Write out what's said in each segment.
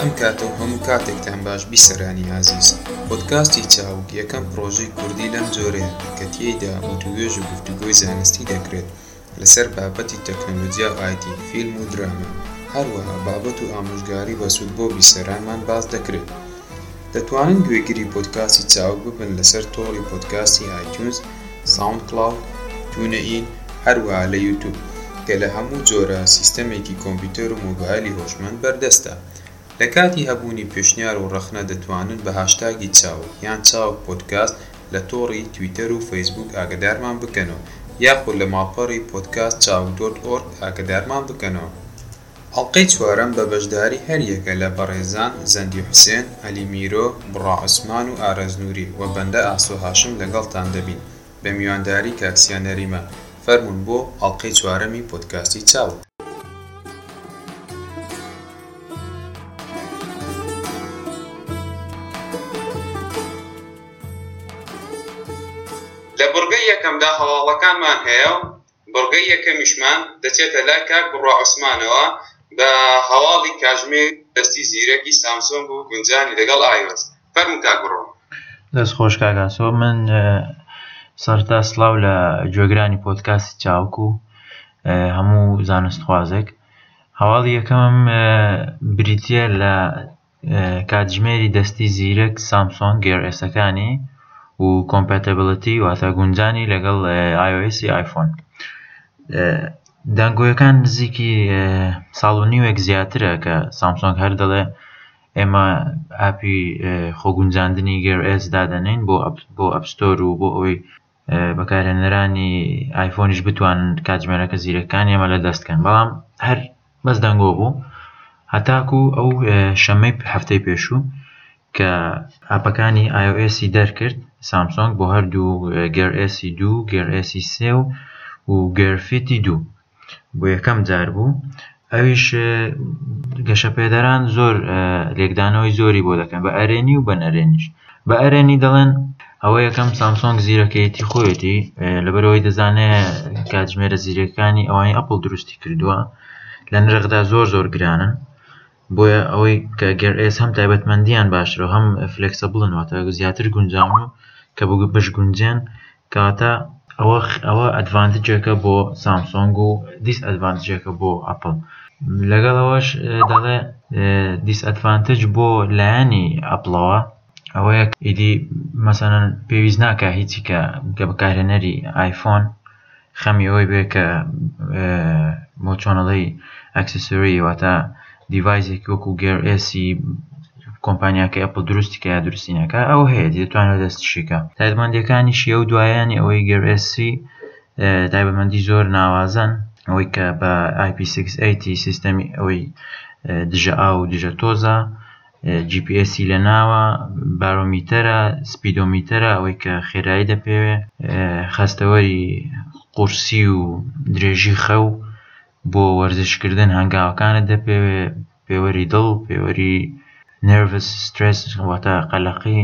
ئەم کاتە و هەموو کاتێکتان باش بیسەرانی ئازیز پۆتکاستی چاوک یەکەم پرۆژەی کوردی لەم جۆرەیە کە تێیدا وتوێژ و گفتوگۆی زانستی دەکرێت لەسەر بابەتی تەکنەلۆجیا و ئایتی، فیلم و دراما، هەروەها بابەت و ئامۆژگاری بەسوود بۆ بیسەرانمان باس دەکرێت. دەتوانن گوێگری پۆدکاستی چاوگ ببن لەسەر تۆڕی پۆدکاستی ئایتیونز، ساوندکڵاود، تونئین، هەروەها لە یوتوب، کە لە هەموو جۆرە سیستەمێکی کۆمپیوتەر و مۆبایلی هۆشمەند بەردەستە. لە کاتی هەبوونی پێشنیار و ڕەخنە دەتوانن بە هاشتاگی چاوگ یان چاوگ پۆدکاست لە تۆڕی تویتەر و فەیسبووک ئاگەدارمان بکەنەوە یاخود لە ماڵپەڕی پۆدکاست چاوگ دۆت ئۆرگ ئاگەدارمان بکەنەوە. ئەڵقەی چوارەم بە بەشداری هەر یەکە لە بەڕێزان زەندی حوسێن، عەلی میرۆ، بڕا عوسمان و ئارەز نووری و بەندە ئاسۆ هاشم لەگەڵتان دەبین. بە میوانداری کاک سیا نەریمە. فەرموون بۆ ئەڵقەی چوارەمی پۆدکاستی چاو. لە بڕگەی یەکەمدا هەواڵەکانمان هەیە و بڕگەی یەکەمیشمان دەچێتە لای کاک بڕوا عوسمانەوە بە هەواڵی کاژمێر دەستی زیرەکی سامسۆنگ و گونجانی لەگەڵ ئایۆس فەرموو کاک بڕۆ. دەست خۆش کاک ئاسۆ من سەرتا سلااو لە گوێگرانی پۆتکاسی چاوک و هەموو زانستخوازێک هەواڵی یەکەمم بریتە لە کاتژمێری دەستی زیرەک سامسۆنگ گێر ئێسەکانی و کۆمپاتبلتی واتە گونجانی لەگەڵ ئایۆئێسی ئایفۆن دەنگۆیەکان نزیکی ساڵ و نیوێک زیاترە کە سامسۆنگ هەر دەڵێ ئێمە ئاپی خۆگونجاندنی گێر ئێس دادەنین بۆ بۆ ئەپستۆر و بۆ ئەوەی بەکارهێنەرانی ئایفۆنیش بتوانن کاتژمێرەکە زیرەکانی ئەمە لە دەستکەن بەڵام هەر بەس دەنگۆ بوو هەتاکو ئەو شەمەی هەفتەی پێشوو کە ئاپەکانی iOS دەرکرد سامسۆنگ بۆ هەردوو گێر ئێسی دوو گێر ئێسی سێ و و گێرفیتی دوو بۆ یەکەم جار بوو ئەویش گەشەپێدەران زۆر لێکدانەوەی زۆری بۆ دەکەن بە ئەرێنی و بەنەرێنیش بە ئەرێنی دەڵێن ئەوە یەکەم سامسۆنگ زیرەکەیەتی خۆیەتی لەبەرەوەی دەزانێ کاتژمێرە زیرەکانی ئەوانی ئەپل دروستی کردووە لە نرخدا زۆر زۆر گرانن بۆیە ئەوەی کە گێر ئێس هەم تایبەتمەندیان باشترە و هەم فلێکسەبڵن واتە زیاتر گونجاون و کە بگو بشگونجێن کەواتە ئەوە ئەوە ئەدڤانتجێکە بۆ سامسۆنگ و دیس ئەدڤانتجێکە بۆ ئەپڵ لەگەڵ ئەوەش دەڵێ دیس ئەدڤانتج بۆ لایەنی ئەپڵەوە ئەوەیە ئیدی مەسەلەن پێویست ناکە هیچی کە کە بەکارهێنەری ئایفۆن خەمی ئەوەی بێ کە بۆ چۆنەڵی ئەکسسوری واتە دیڤایزێکی وەکو گێر ئێسی کۆمپانیاکە ئەپل دروستی کە یا دروستینەکە ئەو هەیە دەتوانێت دەستشیکە تایبەتمەندەکانیشی ئەو دوایانی ئەوەی گێر ئێسی تایبەتمەندی زۆر ناوازەن ئەوەی کە بە IP680 سیستەمی ئەوەی دژە ئاو دژە تۆزە جی پی ئێسی لە ناوە، بارۆمیتەرە، سپیدۆمیتەرە ئەوەی کە خێرایی دەپێوێ، خەستەوەری قورسی و درێژی خەو بۆ وەرزشکردن هەنگاوەکانت دەپێوێ، پێوەری دڵ، پێوەری نێرڤس سترێس واتە قەلەقی،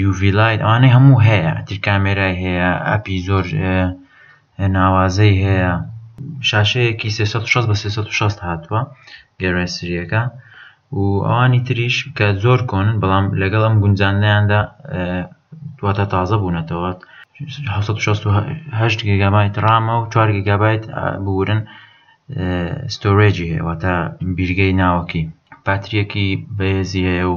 یوڤیلایت ئەوانەی هەموو هەیە تر کامێرای هەیە ئەپی زۆر ناوازەی هەیە شاشەیەکی 360 بە 360 هاتووە گەرای سریەکە و ئەوانی تریش کە زۆر کۆنن بەڵام لەگەڵ ئەم گونجاندنیاندا دواتە تازە بوونەتەوە 1960 گگابایت ڕامە و 4 گگابایت بورن ستۆرێجی هەیەوە تا بیرگەی ناوەکی پاتریەکی بەێزی هەیە و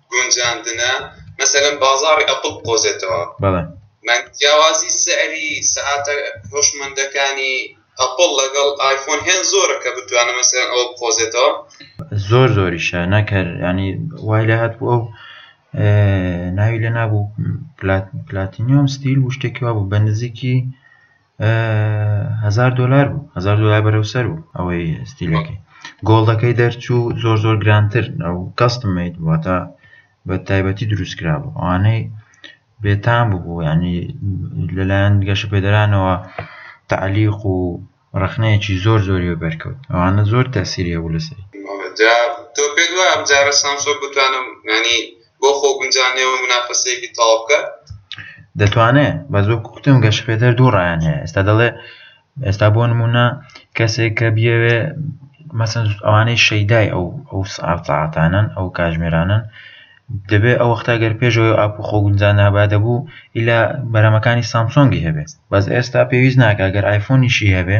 گونجاندنە مەسەلەن بازاڕی ئەپڵ بقۆزێتەوە بەڵێ من جیاوازی سعری سعاتە هۆشمەندەکانی ئەپڵ لەگەڵ ئایفۆن هێن زۆرە کە بتوانە مەسەرەن ئەوە بقۆزێتەوە زۆر زۆریشە نەکەر ینی وای لە هات بوو ئەو ناوی لە نابوو پلاتینیۆم ستیل و شتێکەوە بوو بە نزیکی هەزار دلار بوو هزار دلار بەرەو سەر و ئەوەی ستیلەکەی گۆڵدەکەی دەرچوو زۆر زۆر گرانتر ئەو کەستمەیت واتە بە تایبەتی دروست کرا بوو ئەوانەی بێتان ببوو ینی لەلایەن گەشە پێدەرانەوە تعلیق و ڕخنەیەکی زۆر زۆری بەرکەوت ئەوانە زۆر تاسیری هەبوو لەسەر تۆ پێ دوای ئەم جارە سامسۆ بتوانم ینی بۆ خۆ گونجاندنی ئەوەی مونافەسەیەکی تەواو بکات. دەتوانێت، بەس وەکو گوتم گەشەپێدەر دوو ڕایان هەیە ئێستا دەڵێ ئێستا بۆ نمونە کەسێک کە بیەوێ مەسن ئەوانەی شەیدای ئەو ئەو ساعاتانن ئەو کاژمێرانن دەبێت ئەو وەختا گەر پێشەوەی ئاپ و خۆگونجان نابا دەبوو ئیلا بەرەمەکانی سامسۆنگی هەبێت بەس ئێستا پێویست ناکە گەر ئایفۆنیشی هەبێ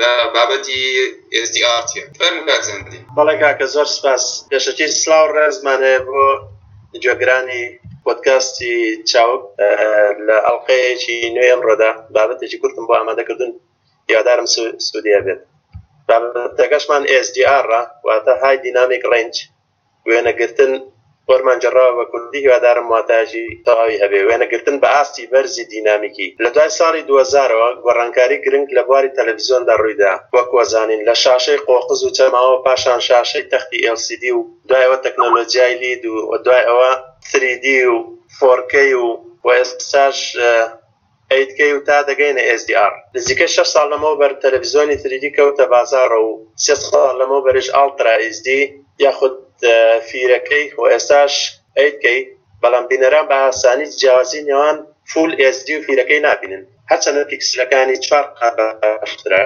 لە بابەتی SDR چیە؟ فەرموو کاک زەندی. بەڵێ کاکە زۆر سپاس پێشەکی سلاو و ڕێزمان هەیە بۆ گوێگرانی پۆدکاستی چاوک لە ئەڵلقەیەکی نوێ ئەمڕۆدا بابەتێکی کورتم بۆ ئامادەکردن یادارم سوودیە بێت بابەتەکەشمان SDR واتە های دینامیک ڕنج وێنەگرتن فۆرمان جەڕاوە بە کوردی هیوادارم واتایەکی تەواوی هەبێ وێنەگرتن بە ئاستی بەرزی دینامیکی لە دوای ساڵی دوو هەزارەوە گۆڕانکاری گرنگ لە بواری تەلەڤیزیۆندا ڕوویدا وەک وەزانین لە شاشەی قۆقز و چەماوە پاشان شاشەی تەختی ئێڵ سی دی و دوای ئەوە تەکنۆلۆجیای لید و دوای ئەوە سری دی و فۆر کەی و و ئێستاش ئەیتکەی و تا دەگەینە ئێس دی ئاڕ. نزیکەی شەش ساڵ لەمەوبەر تەلەفیزیۆنی تریدی کەوتە بازاڕ و سێ ساڵ لەمەوبەریش ئاڵترا ئیسدی یاخود فیرەکەی و ئێستاش ئەیتکەی بەڵام بینەران بە ئاسانی جیاوازی نێوان فول ئێسدی و فیرەکەی نابینن هەرچەندە پیکسلەکانی چوار قات باشترە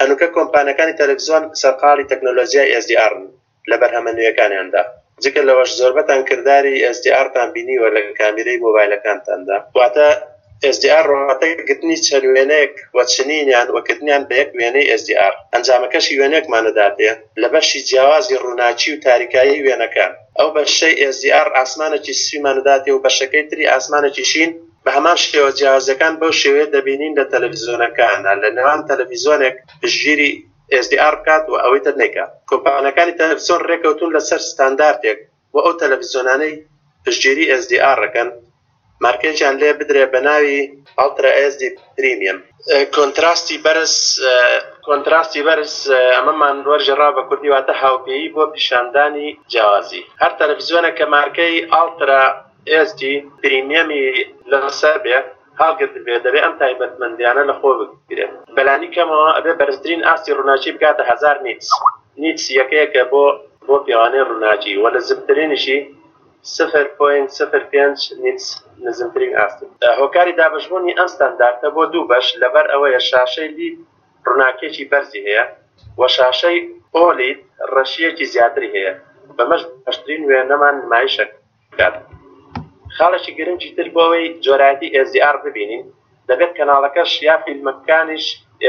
هەنووکە کۆمپانیاکانی تەلەفیزیۆن سەرقاڵی تەکنۆلۆجیای ئێس دی ئاڕن لە بەرهەمە نوێیەکانیاندا، جگە لەوەش زۆربەتان کرداری SDR تان بینیوە لە کامیرەی مۆبایلەکانتاندا، واتە SDR واتە گرتنی چەند وێنەیەک و چنینیان و کردنیان بە یەک وێنەی SDR، ئەنجامەکەشی وێنەیەکمان دەداتێ لە بەشی جیاوازی ڕووناکی و تاریکایی وێنەکان، ئەو بەشەی SDR ئاسمانێکی سپیمان دەداتێ و بەشەکەی تری ئاسمانێکی شین، بە هەمان شێوە جیاوازیەکان بەو شێوەیە دەبینین لە تەلەفیزۆنەکان، لە نێوان تەلەفیزۆنێک پشتگیری. HDR بکات و ئەوەی تر نەیکات. کۆمپانیاکانی تەلەفزیۆن رێککەوتوون لەسەر ستاندارتێک بۆ ئەو تەلەفزیۆنانەی پشتگیری HDR ەکەن مارکێجیان لێ بدرێ بە ناوی، Ultra HD Premium، کۆنتراستی بەرز، کۆنتراستی بەرز، ئەمەمان وەرگێڕاوە بە کوردی واتە هاوپێیی بۆ پیشاندانی جیاوازی. هەر تەلەفزیۆنێک کە مارکەی، Ultra HD Premium، ی لەسەر بێ، هەڵگردبێت دەبێت ئەم تایبەتمەندیانە لە خۆ بگرێت. بەلانی کەمەوە ئەبێت بەرزترین ئاستی ڕووناکی بگاتە هەزار نیتس، نیتس یەکەیەکە بۆ بۆ پێوانەی ڕووناکی، وە نزمترینیشی سفر پۆینت سفر پێنج نیتس نزمترین ئاستی. هۆکاری دابەشبوونی ئەم ستاندارتە بۆ دوو بەش لەبەر ئەوەیە شاشەی لید ڕووناکیەکی بەرزی هەیە وە شاشەی ئۆلید ڕەشیەکی زیاتری هەیە بەمەش باشترین وێنەمان نمایشەکە. بکات. خاڵێکی گرنگی تر بۆ ئەوەی جۆرایەتی HDR ببینین دەبێت کەناڵەکەش یا فیلمەکانیش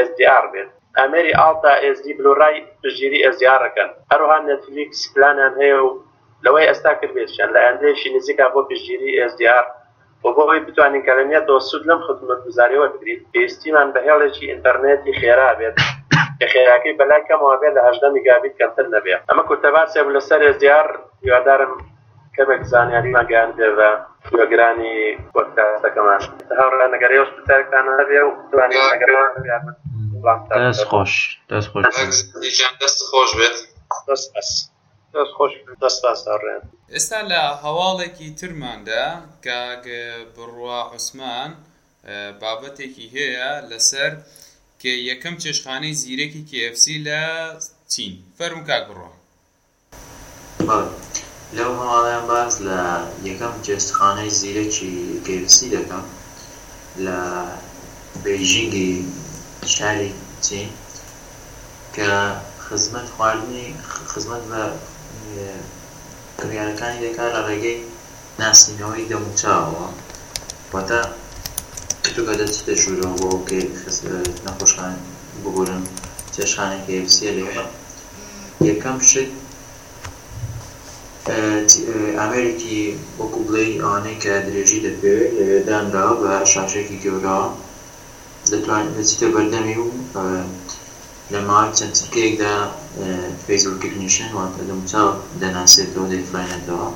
HDR بێت. ئامێری ئاڵتا HD بلوڕای پشتگیری HDR ەکەن، هەروەها نێتفلیکس پلانیان هەیە و لەوەی ئێستا کردبێتیان لە ئایندەیەکی نزیکا بۆ پشتگیری HDR و بۆ ئەوەی بتوانین کە لە نێتەوە سوود لەم خزمەتگوزارییە وەربگرین، پێویستیمان بە هێڵێکی ئینتەرنێتی خێرا بێت کە خێرایەکەی بە لای کەمەوە بێت لە هەژدە میگابیت کەمتر نەبێت. ئەمە کورتەباسێک بوو لەسەر SDR، هیوادارم کەمێک زانیاریمان گەیاندبێت بە گوێگرانی پۆدکاستەکەمان. هاوڕێیان ئەگەر ئێوەش پرسیارێکتان هەبێت و بتوانین لەگەڵمان بن. دەست خۆش. دەست خۆش. دەست خۆش بێت. دەست خۆش بە سپاس هاوڕێیان. ئێستا لە هەواڵێکی ترماندا کاک بڕوا عوسمان بابەتێکی هەیە لەسەر کە یەکەم چێشخانەی زیرەکی KFC لە چین فەرموو کاک بڕوا. بەڵێ لەو هەواڵەیان باس لە یەکەم جێستخانەی زیرەکی KFC دەکەم لە بەیژینگی شاری چین کە خزمەت خواردنی خزمەت بە کڕیارەکانی دەکات لە ڕێگەی ناسینەوەی دەم و چاوەوە واتە کە تۆ کە دەچیتە ژوورەوە بۆ ئەو کە خز نەخۆشخان ببورن چێشخانەی کە ئێفسیە لەوێ یەکەم شت ئامێرێکی وەکو بڵێی ئەوانەی کە درێژی دەپێوێت لەوێ دانراوە بە شاشەیەکی گەوراوە دەتوانیت بچیتە بەردەمی و لە ماوەی چەند چرکەیەکدا فەیس ڕیکگنیشن واتە دەموچاوت دەناسێتەوە دەیخوێنێتەوە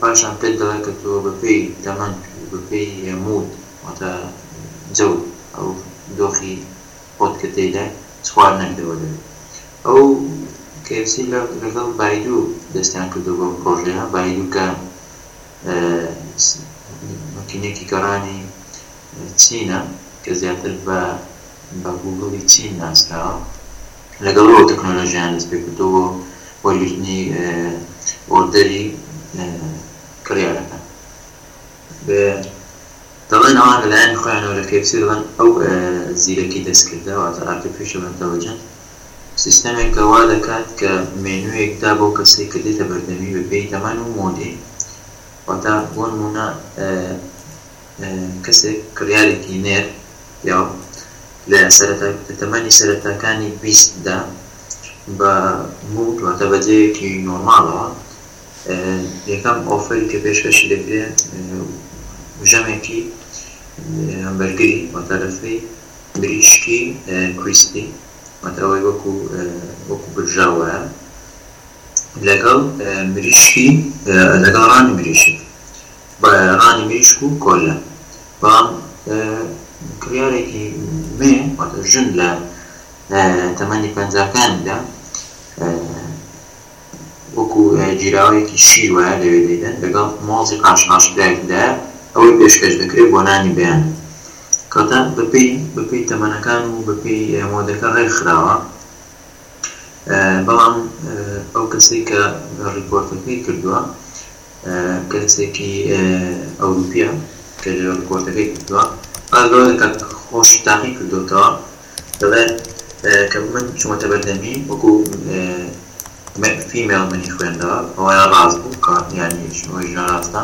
پاشان پێت دەڵێت کە تۆ بەپێی تەمەنت و بەپێی موود واتە جەوت ئەو دۆخی خۆت کە تێیدای چ خواردنەک لێوە دەوێت ئەو کەیفسی لەگەڵ بایدوو دەستیان کردووە بەو پڕۆژەیە بایدوو کە مەکینەیەکی گەڕانی چینە کە زیاتر بە بە گووگڵی چین ناسراوە. لەگەڵ ئەو تەکنۆلۆژیایان دەست پێ کردووە بۆ وەرگرتنی ئۆردەری کڕیارەکان. دەڵێن ئەوان لەلایەنی خۆیانەوە لە کێپسی دەڵێن ئەو زیرەکی دەستکردە واتە ئارتیفیشەڵ ئینتەڵیجەنس، سیستەمێک کە وا دەکات کە مێنوویەک دا بۆ کەسێک کە دێتە بەردەمی بە پێی تەمەن و مۆدی واتا بۆ نموونە کەسێک کڕیارێکی نێر پیاو لە سەرەتا لە تەمەنی سەرەتاکانی بیست دا بە مود واتا بە جێیەکی نۆرماڵەوە یەکەم ئۆفەری کە پێشکەشی دەکرێ ژەمێکی هەمبەرگری واتا لە فری مریشکی کریسپی واتە ئەوەی وەکو وەکو برژاو وایە لەگەڵ مریشکی لەگەڵ ڕانی مریشک با ڕانی مریشک و کۆلا بەڵام کڕیارێکی مێ واتە ژن لە تەمەنی پەنجاکانیدا وەکو گیراوەیەکی شیر وایە لەوێ دەیدەن لەگەڵ مۆزی قاشقاشکراویشدایە ئەوەی پێشکەش دەکرێت بۆ نانی بەیان کەواتە بەپێی بەپێی تەمەنەکان و بەپێی مۆدەکە ڕێکخراوە بەڵام ئەو کەسەی کە ڕیپۆرتەکەی کردووە کەسێکی ئەوروپیە کە ڕیپۆرتەکەی کردووە ئەگەر خۆشی تاقی کردۆتەوە. دەڵێ کە من چوومەتە بەر دەمی وەکو فیمێڵ منی خوێندەوە ئەوەیان ڕاست بوو کە یانی ئەوەیش ناڕاستە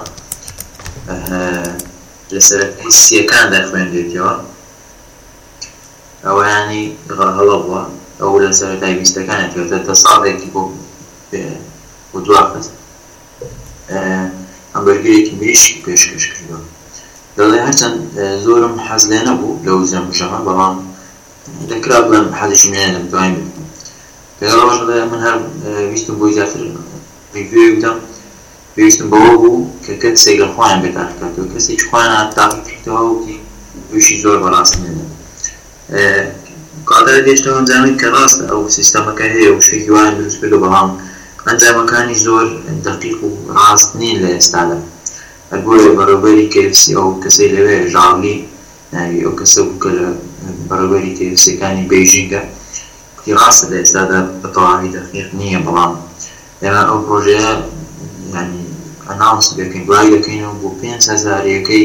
لە سەرەت حسیەکان دەخوێنرێتەوە ئەوەیانی هەڵە بووە ئەو لە سەرەتای بیستەکان ئەتوێتە دە ساڵێکی بۆ و دواخست هەمبەرگرێکی مریشکی پێشکەش کردووە. دەڵێ هەرچەند زۆرم حەز لێ نەبوو لەو جەمژەمە، بەڵام دەکرا بڵێم حەزیشم لێ نەبێ، دوایم لێ بکەم. لەگەڵ ئەوەش دەڵێ من هەر ویستم بۆی زیاتر ریڤیوێک بدەم، پێویستم بەوە بوو کە کەسێک لە خۆیان بێدار بکاتەوە، کەسێکی خۆیان هات تاقی کردەوە، وتی ئیشی زۆر بەڕاستی نەدەن. قادر گەشتەوە ئەنجامێک کە ڕاستە ئەو سیستەمەکە هەیە و شتێکی وایان دروست کردووە بەڵام ئەنجامەکانی زۆر دەقیق و ڕاست نین لە ئێستادا هەر بۆیە بەڕێوبەری KFC ئەو کەسەی لەوێ ژاو لی ناوی ئەو کەسە بوو کە لە بەڕێوبەری KFC ەکانی بەیژینگە کوتی ڕاستە لە ئێستادا بە تەواوی دەقیق نییە بەڵام ئێمە ئەو پڕۆژەیە یانی ئەناونسی دەکەین دوای دەکەینەوە بۆ پێنج هەزار یەکەی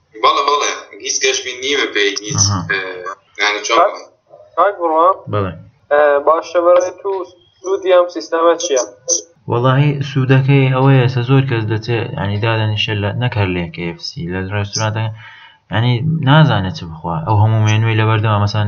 بەڵێ بەڵێ هیچ گەشبین نیمە پێ هیچ باشە بەڕێت و سوودیام سیستەمە چییە؟ وەڵی سوودەکەی ئەوەیە سە زۆر کەس دەچێت ینی دادەنیشە لە نەکەر لێ KFC لە ڕێستوراتەکە ینی نازانێت چ بخوا ئەو هەموو مێنوی لەبەردەوە مەسەن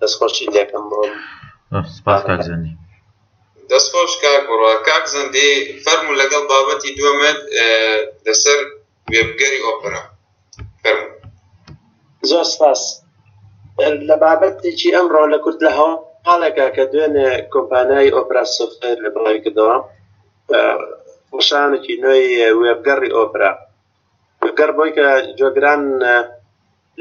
دەست خۆشی لەکەم بۆ سپاس کاک زەندی دەست خۆش کاک بڕوا کاک زەندی فەرم و لەگەڵ بابەتی دومت لەسەر وێبگەری ئۆپرا فەرم زۆر سپاس لە بابەتێکی ئەمڕۆ لە کورد لە هەوا حاڵێکا کە دوێنێ کۆمپانیای ئۆپرا سفر لە بڵی کردەوە خۆشانێکی نوێی وێبگەڕی ئۆپرا گەر بۆی کە جۆگران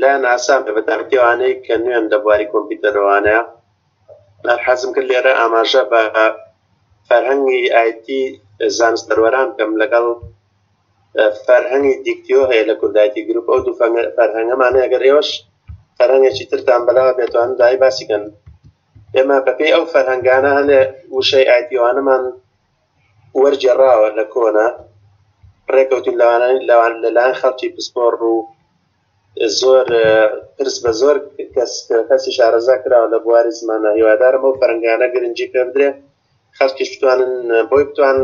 لایەن ئاسان بە داکتێوانەی کە نوێن لە بواری کۆمپیوتەرەوانەیە حەزم کرد لێرە ئاماژە بە فەرهەنگی ئایتی زانستەروەران کەم لەگەڵ فەرهەنگی دیکتیۆ هەیە لە کوردایتی گروپ ئەو دوو فەرهەنگەمانە ئەگەر ئێوەش فەرهەنگێکی ترتان بەلاوە بێتوان دای باسیکەن ئێمە بەپێی ئەو فەرهەنگانە هەنێ وشەی ئایتیوانەمان وەرگێڕاوە لە کۆنە ڕێکەوتین لەوان لەلایەن خەڵکی پسپۆڕ و زۆر پرس بە زۆر کەس کەسی شارەزا کراوە لە بواری زمانە هیوادارم ئەو فەرنگانە گرنگی پێ بدرێ خەڵکیش بتوانن بۆی بتوان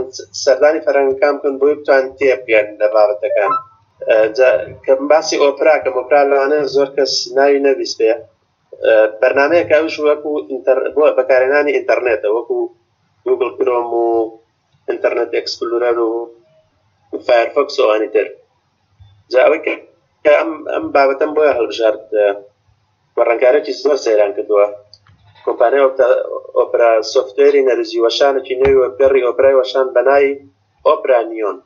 سەردانی فەرەنگەکان بکەن بۆی بتوان تێبگەن لە بابەتەکان کە باسی ئۆپراکەم ئۆپرا لەوانەیە زۆر کەس ناوی نەبیست پێ بەرنامەیەک کە ئەویش وەکو ئینتەر بۆ بەکارهێنانی ئینتەرنێتە وەکو گوگل کرۆم و ئینتەرنێت ئەکسپلورەر و فایرفۆکس ئەوانی تر جا ئەوەی کە کە ئەم ئەم بابەتەم بۆیە هەڵبژارد اه، و ڕەنگارێکی زۆر سەیران کردووە کۆمپانیا ئۆپرا سوفتێری نەرزی وەشانێکی نوێی وەبگەڕی ئۆپرای وەشان بەنای Opera Neon،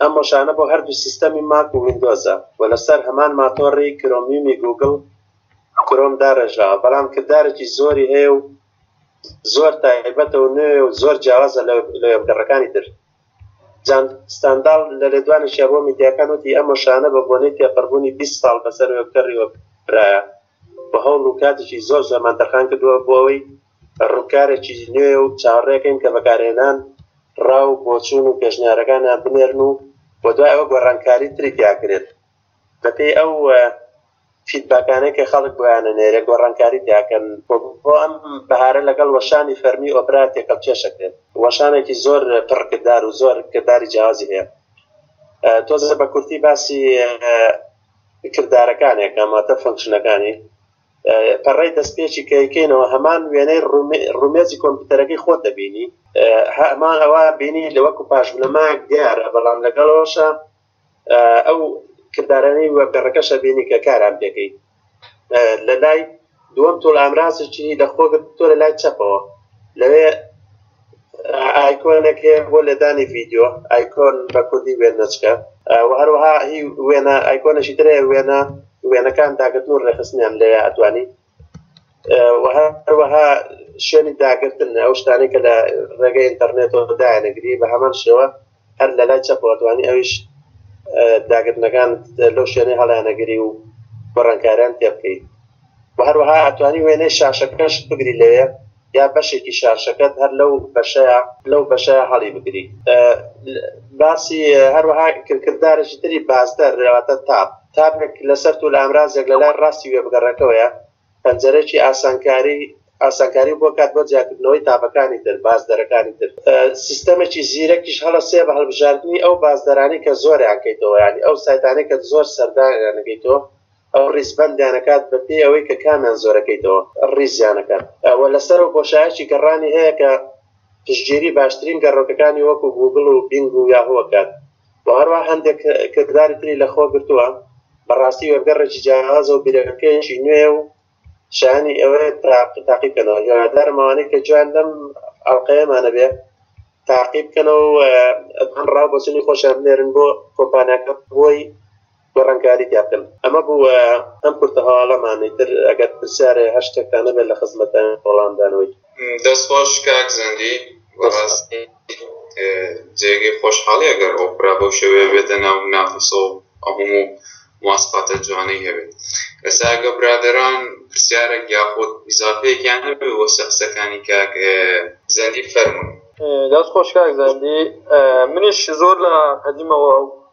ئەم وەشانە بۆ هەردوو سیستەمی ماک و ویندۆزە و لەسەر هەمان ماتۆڕی کرۆمیومی گووگڵ کرۆم داڕێژراوە، بەڵام کردارێکی زۆری هەیە و زۆر تایبەتە و نوێ و زۆر جیاوازە لە وێبگەڕەکانی تر. جان ستاندال لە لێدوانێکیدا بۆ میدیاکان وتی، ئەم وەشانە بە بۆنەی تێپەڕبوونی بیست ساڵ بەسەر وێبگەڕی ئۆپرایە و هەوڵ و کاتێکی زۆر زۆرمان تەرخان کردووە بۆ ئەوەی ڕکارێکی نوێیە و چاوەڕێکەین کە بەکارهێنان ڕا و بۆچوون و پێشنیارەکانیان بنێرن و و دوای ئەوە گۆڕانکاری تری تیاکرێت بەپێی ئەو فیدباکانەی کە خەڵک بۆیانە نێرێ گۆڕانکاری تیاکەن بۆ ئەم بەهارە لەگەڵ وەشانی فەرمی ئۆپرا تێکەڵ کێشەکرێت وەشانێکی زۆر پڕکردار و زۆر کرداری جیازی هەیە تۆزە بە کورتی باسی کردارەکانێکەماتە فەنکشنەکانی پەڕەی دەستپێکی کەیکەینەوە هەمان وێنەی ڕومێزی کۆمپیوتەرەکەی خۆت دەبینی هەمان ئەوە بینی لەوەکو پاش بنەمایەک دیارە بەڵام لەگەڵەوەشە ئەو کردارانی وە گەڕەکەشە بینی کە کاران پێکەی لە لای دووەم تۆڵ ئامرازێکی لە خۆگرت تۆ لە لای چەپەوە لەوێ ئایکۆنەکێ بۆ لێدانی ڤیددیو ئایکۆن بە کوردی وێنەچکە و هەروەها هی وێنە ئایکۆنەشی ترێ وێنە وێنەکان داگرتن و ڕێخستنیان لێ ئەتوانی هەروەها شوێنی داگرتن ئەو شتانی کە لە ڕێگەی ئینتەرنێتەوە دایانەگری بە هەمان شێوە هەر لە لای چەپەوە توانی ئەویش داگرتنەکانت لەو شوێنەی هەڵیانەگری و گۆڕانکاریان تێ بکەیت و هەروەها ئەتوانی وێنەی شاشەکەش بگری لەوێ یا بەشێکی شاشەکەت هەر لەو بەشەیە لەو بەشەیە هەڵی بگری باسی هەروەها کردارێکی تری بازدەر لەواتە تاپ تاپێک لەسەر و لە ئامرازێک لە لای ڕاستی وێبگەڕەکەوەیە پەنجەرەیەکی ئاسانکاری ئاسانکاری بۆ کات بۆ جیاکردنەوەی تاڤەکانی تر بازدەرەکانی تر سیستەمێکی زیرەکیش هەڵە سێ بە هەڵبژاردنی ئەو بازدەرانی کە زۆریان کەیتەوە ینی ئەو سایتانەی کە زۆر سەردانیان نەکەیتەوە ئەو ڕیزبەندیانەکات بە پێی ئەوەی کە کامیان زۆرەکەیتەوە ڕیزیانەکان ئەوە لەسەر و بۆشایەکی گەڕانی هەیە کە پشتگیری باشترین گەڕۆکەکانی وەکو گوگڵ و بینگ و یاهوەکات و هەروەها هەندێک کرداری تری لە خۆ گرتووە بەڕاستی وێبگەڕێکی جیاوازە و بیرەکەیەکی نوێ و شانی ئەوە تاقیکەنەوە هێوادارمەوانەی کە جوان لەم ئەڵلقەیەمانە بێ تاقیبکەنەوە ئەتان ڕاو بەسنی خۆشیان بنێرن بۆ کۆمپانیاکە بۆی گۆڕانکاری تیا بکەن ئەمە بوو ئەم کورتە هەواڵەمان ئیتر ئەگەر پرسیارێ هەر شتێکتان هەبێت لە خزمەتتان وەڵامدانەوەی دەست خۆش کاک زەندی بەڕاستی جێگەی خۆشحاڵی ئەگەر ئۆپرا بەو شێوەیە بێتە ناو نافسۆ هەموو ماسپاتە جوانەی هەبێت ئێساگە برادران پرسیارێک یاخود ئیزافەیەکیان هەبێ وە سەقسەکانی کاک زەندی فەرمون دەست خۆش کاک زەندی منیش زۆر لە قەدیمەوە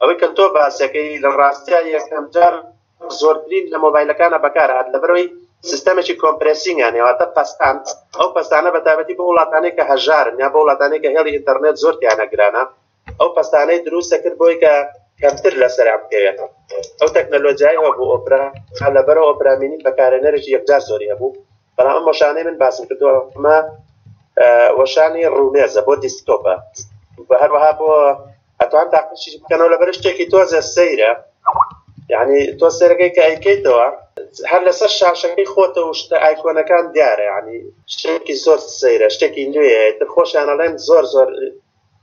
ئەوەی کە تۆ باسەکەی لە ڕاستیا یەکەم جار زۆرترین لە مۆبایلەکانە بەکارهات لەبەرەوەی سیستەمێکی کۆمپرسینگیان هێواتە پەستان ئەو پەستانە بە تابەتی بۆ وڵاتانێک کە هەژارن یا بۆ وڵاتانێک کە هێڵی ئینتەرنێت زۆر تیانەگرانە ئەو پەستانەی دروستە کرد بۆی کە کەمتر لەسەرام بکەوێت ئەو تەکنەلۆجیای هەبوو ئۆپرا لەبەرە ئۆپرامینی بەکارێنەرێکی یەکجار زۆری هەبوو بەڵام ئەم وەشانەی من باسم کردووە ئەمە وەشانی ڕومێزە بۆ دیسکتۆپە بە هەروەها بۆ ئەتوان تاقیشی بکەنەوە لە بەر شتێکی تۆزە سەیرە یعنی تۆ سەرەکەی کە ئەیکەیتەوە هەر لەسەر شاشەکەی خۆتە و شتە ئایکۆنەکان دیارە ینی شتێکی زۆر سەیرە شتێکی نوێ تر خۆشیانەڵێن زۆر زۆر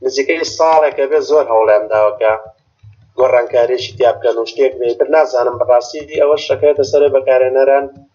نزیکەی ساڵێکە بێ زۆر هەوڵیان داوەکە گۆڕانکارێکی تیا بکەن و شتێک بێتر نازانم بەڕاستی ئەوە شەکەێتە سەرێ بەکارێنەران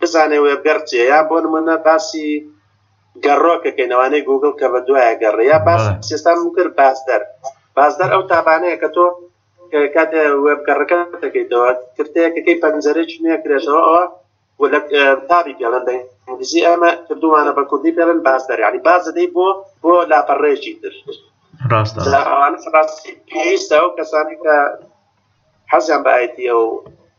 بزانێ وێبگەڕ چیە یا بۆ نمونە باسی گەڕۆکەکەین ئەوانەی گوگل کە بە دوایە گەڕ یا باس بەڵێ. سێستا کرد بازدەر بازدەر ئەو تابانەیە کە تۆ کە کاتێ وێبگەڕەکە دەکەیتەوە کرتەیەکەکەی پەنجەرێکی نوێ کرێتەوە ئەوە و لە اه، تابی پێڵەن بە ئینگلیزی ئەمە کردومانە بە کوردی پێڵن بازدەر یعنی باز دەدەی بۆ بۆ لاپەڕەیەکی تر ڕاستە جا ئەوانە ڕاستی پێویستە ئەو کەسانی کە حەزیان بە ئایتیە و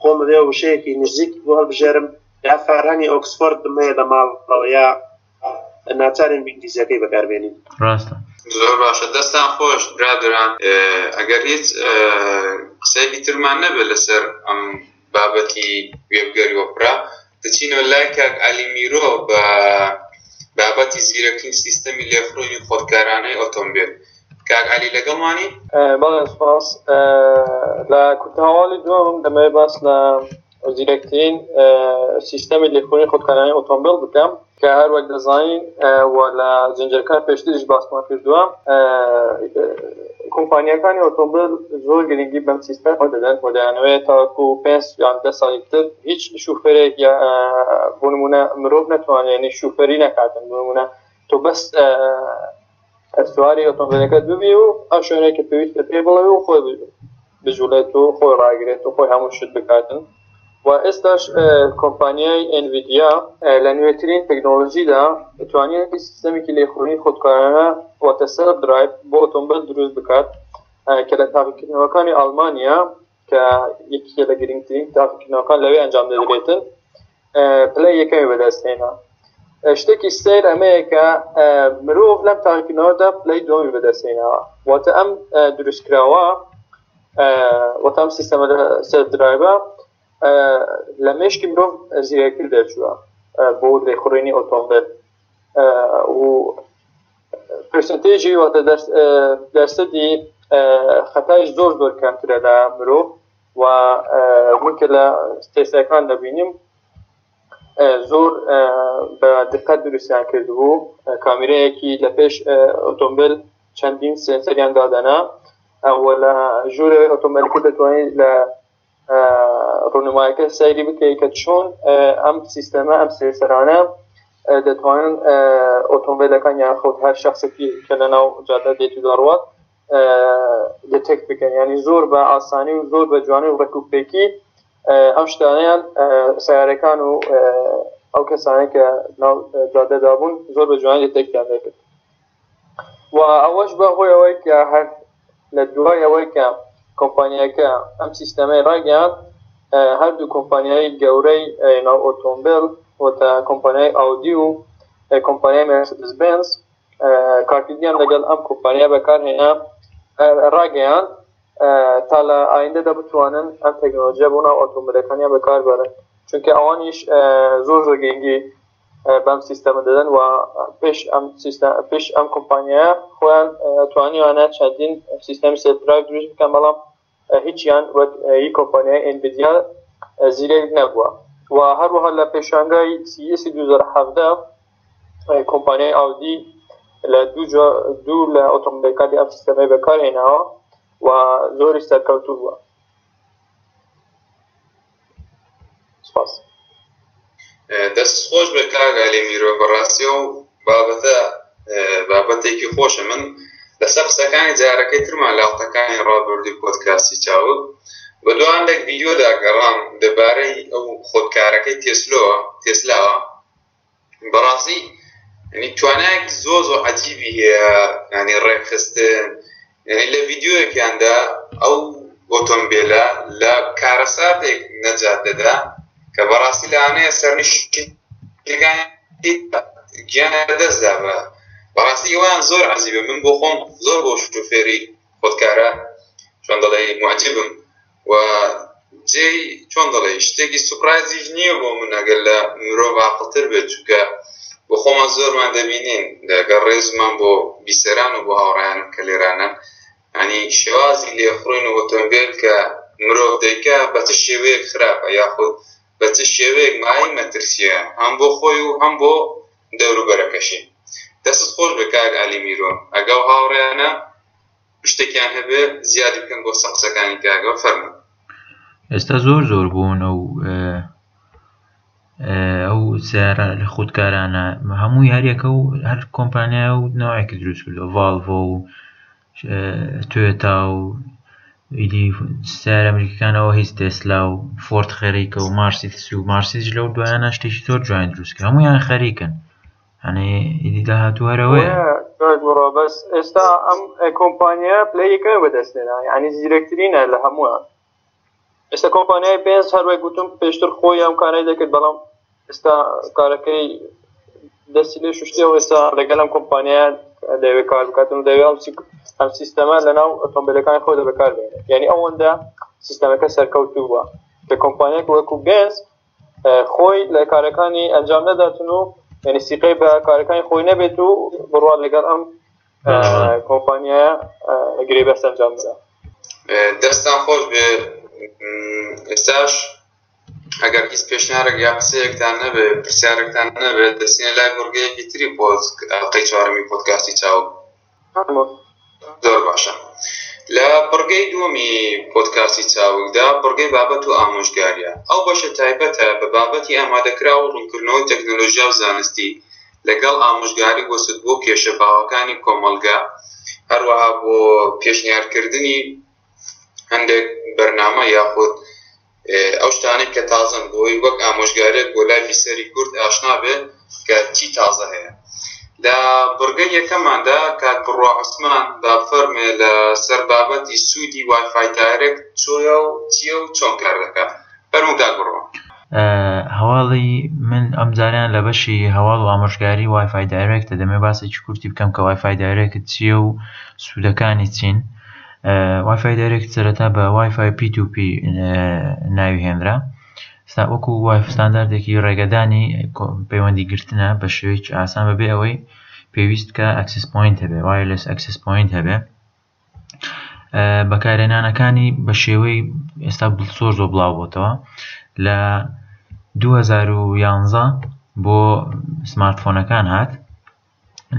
خۆم ئەبێ وشەیەکی نزیک بۆ هەڵبژێرم یا فارانی ئۆکسفۆرد بمەیە لە ماڵەوە یا ناچارین بینگلیزیەکەی بەکاربێنین ڕاستە زۆر باشە دەستان خۆش برادران ئەگەر هیچ قسەیەکی ترمان نەبێت لەسەر ئەم بابەتی وێبگەری وەپرا دەچینەوە لای کاک عەلی میرۆ بە بابەتی زیرەکی سیستەمی لێخڕینی خۆدکارانەی ئۆتۆمبیل کاک عەلی لەگەڵمانی بەڵێ سپاس لە کوتاواڵی دوم دەمەوێت باس لە زیرەکترین سیستەمی لێخوری خودکارانی ئۆتۆمبیل بکەم کە هەروەک دەزانین و لە زنجەکان پێشتریش باسمان کردووە کۆمپانیەکانی ئۆتۆمبیل زۆر گرنگی بەم سیستم ئەو دەدەن و دەیانەوەیە تاکو پێ یان دە ساڵی تر هیچ شوفرێک یا بۆنمونە مرۆڤ نەتوانێنی شوفری نەکاتن بۆمونە تۆ بەس هەر سواری ئۆتۆمبیلەکەت ببی و ئەو شوێنێک کە پێویستە پێ بڵێ و خۆی بجوڵێت و خۆی ڕاگرێت و خۆی هەموو شت بکاتن و ئێستاش کۆمپانیای ئەنڤیدیا لە نوێترین تەکنۆلژیدا توانیت سیستەمێکی لێخوڕنی خودکارانە واتە سەر درایب بۆ ئۆتۆمبیل دروست بکات کە لە تاقیکردنەوەکانی ئەڵمانیا کە یەکێ لە گرنگترین تاقیکردنەوەکان لەوێ ئەنجام دەدرێتن پلە یەکەمی بەدەست هێنا شتێکی سیر ئەمەیە کە مرۆڤ لەم تاقیکردنەوەدا پلەی دومی بەدەست هێناوە واتە ئەم دروستکراوە وەتام سیستەمە سەر درایبە لە مشکی مرۆڤ زیرەکتر دەرچووە بۆ لێخوڕێنی ئۆتۆمبیل و پرسنتێجی واتە دەرسەدی خەتای زۆر زۆر کەمترە لە مرۆڤ و منکە لە تێسەکان دەبینیم زۆر بە دقەت دروستیان کردبوو کامیرەیەکی لە پێش ئۆتۆمبیل چەندین سنسەریان دادەنا ئەوە لە ژوورەوەی ئۆتۆمبیلکە دەتوانین لە ڕونمایەکە سەیری بکەیت کە چۆن ئەم سیستەمە ئەم سێسەرانە دەتوانن ئۆتۆمبیلەکان یان خۆت هەر شخصێکی کە لە ناو جادە دێت و دەڕوات دەتێک بکەن ینی زۆر بە ئاسانی و زۆر بە جوانی و ڕێکوپێکی ئەم شتانیان سیارەکان و ئەو کەسانێک کە ناو جادەدا بوون زۆر بە جوانی دەتێکیان دەکرد و ئەوەش بە هۆی ئەوەی کە هەر لە دوای ئەوەی کە کۆمپانیاکە ئەم سیستەمەی ڕاگەیاند هەردوو کۆمپانیای گەورەی ناو ئۆتۆمبێل وتە کۆمپانیای ئاودی و کۆمپانیای مێرسدس بێنز کارکردنیان لەگەڵ ئەم کۆمپانیا بەکارهێنا ڕاگەیاند تا لە ئایندەدا بتوانن ئەم تەکنۆلۆژیا بۆ ناو ئۆتۆمبێلەکانیان بەکاربەرن چونکە ئەوانیش زۆر زۆر گرنگی بەم سیستەمە دەدەن و پێش ئەم پێش ئەم کۆمپانیایە خۆیان توانیوانە چەندین سیستەمی سێپراک دروست بکەن بەڵام هیچیان وەک هی کۆمپانیای ئینڤیدیا زیرەک نەبووە و هەروەها لە پێشانگای سیئس 2017 کۆمپانیای ئاودی لە دوو لە ئۆتۆمبیلەکانی ئەم سیستەمەی بەکارهێناوە و زۆری سەرکەوتوو بووە سپاس. دەست خۆش بێت کاک علی میرۆ بەڕاستی ئەو بابەتە بابەتێکی خۆشە من لەسەر قسەکانی جارەکەی ترمان لاڵتەکانی ڕابردووی پۆتکاسی چاوت بە دوانێک ڤیدیۆدا گەڕام دەبارەی ئەو خۆکارەکەی تێسلۆوە تێسلاوە بەڕاستی ینی توانایەکی زۆر زۆر عەجیبی هەیە ینی ڕێکخستن ینی لە ڤیددیوەکیاندا ئەو ئۆتۆمبیلە لە کارەساتێک نەجات دەدا کە بەڕاستی لەانەیە سەرنیش گیانە دەستدا بە بەڕاستی ئەویان زۆر عزیبە من بۆ خۆم زۆر بۆ شتوفێری خۆتکارە چۆن دەڵێ معجبم و جێی چۆن دەڵێی شتێکی سوپرایزیش نییە بۆ من ئەگەر لە مرۆڤ ئاقڵتر بێت چونکە بۆ خۆمان زۆرمان دەبینین لەگەڵ ڕێزمان بۆ بیسەران و بۆ هاوڕێیانم کە لێرانن ینی شێوازی لێخڕین و ئۆتۆمبیل کە مرۆڤ دەیکا بە چ شێوەیەک خراپە یاخود بە چ شێوەیەک مای مەترسیە هەم بۆ خۆی و هەم بۆ دەوروبەرەکەشی دەستت خۆش بێ کاک عەلی میرۆ ئەگەڵ هاوڕێیانە شتێکیان هەبێ زیادی بکەن بۆ سەر قسەکانی کاکە فەرموو. ئێستا زۆر زۆر بوون ئەو ئەو سیارە لە خودکارانە هەمووی هەرێکە و هەر کۆمپانیا و ناوایکی دروست کردو ڤالڤۆ و توێتا و ئیدی سیار ئەمریکانەوە هیچ تێسلا و فۆرت خەریکە و مارسیتس و مارسیج لەو دوایانە شتێکی زۆر جوان دروستکە هەمویان خەریکن ئەنێ ئیدی داهاتوو هەرەوەیە گۆڕا بەس ئێستا ئەم کۆمپانیا پلە یەکەوە بەدەستێنا یعنی زیرەکترینە لە هەمووە ئێستا کۆمپانیای پێنج هەروە گوتم پێشتر خۆی ئەم کارای دەکرد بەڵام ئێستا کارەکەی دەستی لێ شوشتەوە ئێستا لەگەڵ ئەم کۆمپانیا دەوێت کار بکاتن و دەوێت ئەم سیستەمە لە ناو ئۆتۆمبیلەکان خۆ دە بەکار بێنێت یعنی ئەوەندە سیستەمەکە سەرکەوتووە کە کۆمپانیەک وەکو بێز خۆی لە کارەکانی ئەنجام نەداتن و یعنی سیقەی بە کارەکانی خۆی نەبێت و بڕوان لەگەڵ ئەم کۆمپانیایە گرێ بەس ئەنجام بدا دەستان خۆش بێ ئێستاش ئەگەر هیچ پێشنارێک یا قسەیەکتان نەبێت پرسیارێکتان نەبێت دەستێن لای بڕگەیەکی تری پۆست قەی چوارمی پۆتکاستی چاو زۆر باشە لە بڕگەی دووەمی پۆدکاستی چاوگدا بڕگەی بابەت و ئامۆژگاریە ئەو بەشە تایبەتە بە بابەتی ئامادەکراو و ڕونکردنەوەی تەکنەلۆژیا و زانستی لەگەڵ ئامۆژگاری بەسود بۆ کێشە باوەکانی کۆمەڵگە هەروەها بۆ پێشنیارکردنی هەندێک بەرنامە یاخود ئەو شتانەی کە تازەن بۆی وەک ئامۆژگارێک بۆ لایفی سەری کورد ئاشنا بێ کە چی تازە هەیە لە بڕگە یەکەماندا کاک بڕوا عوسمان دا فەرمێ لە سەر بابەتی سوودی وایفای دایرێک چۆیە و چیە و چۆن کار دەکات فەرموو کاک بڕوا هەواڵی من ئەم جاریان لە بەشی هەواڵ و ئامۆژگاری وایفای دایرێکتە دەمێ باسێکی کورتی بکەم کە وایفای دایرێکت چییە و سوودەکانی چین وایفای دایرێکت سەرەتا بە وایفای P2P ناوی هێنرا ستا وەکو وایف ستانداردێکی ڕێگەدانی پەیوەندی گرتنە بە شێوەیەکی ئاسان بەبێ ئەوەی پێویست کە ئەکسس پوینت هەبێ وایلس ئەکسس پوینت هەبێ بەکارێنانەکانی بە شێوەی ئێستا بڵسۆر زۆ بڵاو بۆتەوە لە 2011 بۆ سمارتفۆنەکان هات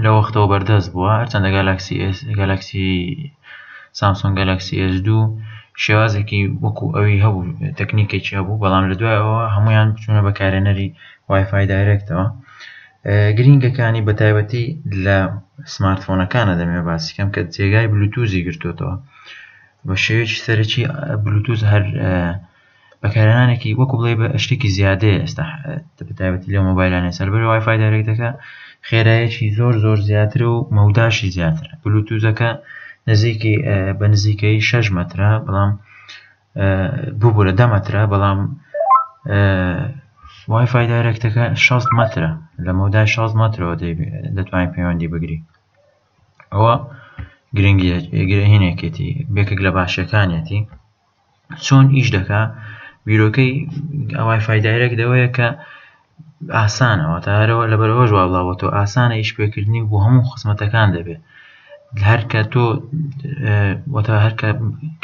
لە وەختەوە بەردەست بووە هەرچەندە گالاکسی ئێس گالاکسی سامسۆن گالاکسی ئێس دوو شێوازێکی وەکو ئەوی هەبوو تەکنیکێکی هەبوو بەڵام لە دوایەوە هەمویان بچوونە بەکارێنەری وایفای دایرێکتەوە گرینگەکانی بە تایبەتی لە سمارتفۆنەکانە دەمێ باسیکەم کە جێگای بلوتوزی گرتوتەوە بە شێوێکی سەرەکی بلوتوز هەر بەکارهێنانێکی وەکو بڵێ بە شتێکی زیادەیە ئێستا بەتایبەتی لە مۆبایلانێ سەر بەر وای فای دایرێکتەکە خێرایەکی زۆر زۆر زیاتر و مەوداشی زیاتر بلوتوزەکە نزیکی بە نزیکەی 6 مەترە بەڵام ببوورە دە مەترە بەڵام وای فای دایرێکتەکە 6 مەترە لە مەودای 6 مەترەوە دەتوانین پەیوەندی بگری ئەوە گرنگی گرهینێکێتی بێکێک لە باشەکانیەتی چۆن ئیش دەکا بیرۆکەی ئەوای فایدایرێک دەوەیە کە ئاسانەوە تارەوە لە بەرەوەش واڵاوەتەوە ئاسانە ئیش پێکردنی بۆ هەموو خزمەتەکان دەبێت هەرکە تۆ وەتا هەرکە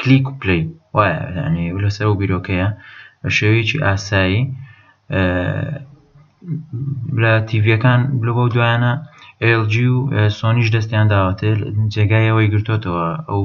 کلیک و پلی وایە لەسەر و بیرۆکەیە بە شێوەیەکی ئاسایی لە تیڤەکان بلو بەو دوایانە LG و سۆنیش دەستیان داوەتێ جێگایەوەی گرتوتەوە ئەو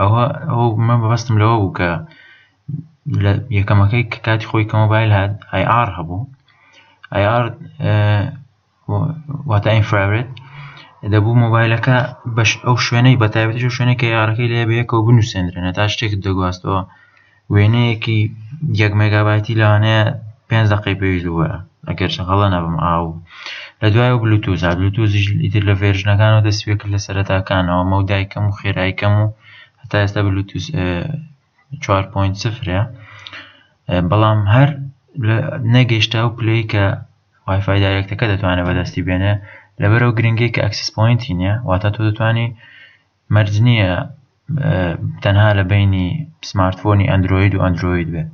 ئەوە ئەو من بەستم لەوە بوو کە لە یەکەمەکەی کە کاتی خۆی کە مۆبایل هات ئایار هەبوو ئایار واتە ئینفراێت دەبوو مۆبایلەکە بەش ئەو شوێنەی بە تایبەتی شوێنەکە یارەکەی لێ بەیەکەوە بنووسێنرێنە تا شتێک دەگواستەوە وێنەیەکی یەک مێگابایتی لەوانەیە پێنج دەقەی پێویست بووە ئەگەر هەڵە نەبم ئاو لە دوای و بلوتوز بلوتوزیش ئیتر لە ڤێرژنەکانەوە دەست پێ کرد لە سەرەتاکانەوە مە و دایکەم و خێرایکەم و هەتا ئێستا بلوتوز 4.0 بەڵام هەر نەگەشتا و پلەی کە وایفای دایرێکتەکە دەتوانێت بەدەستی بێنێ لەبەرەوە گرنگی کە ئەکسس پوینتی نییە واتە تۆ دەتوانانی مەرج نییە تەنها لە بینی سمارتفۆنی ئەندرۆید و ئەندرۆید بێت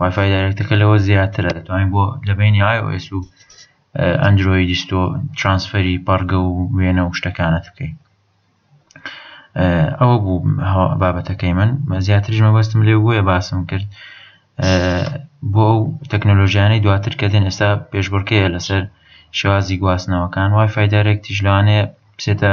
وایفای دایرەکتەکە لەوە زیاترە دەتوانین بۆ لە بینی iOS و ئەندرۆیدیش تۆ ترانسفەری پەڕگە و وێنە و شتەکانت بکەیت ئەوە بوو بابەتەکەی من زیاتریش مەبەستم لێ بۆیە باسم کرد بۆ ئەو تەکنۆلۆژیانەی دواتر کە دێن ئێستا پێشبڕکەیە لەسەر شێوازی گواستنەوەکان وای فایدارێکتیش لەوانەیە بچێتە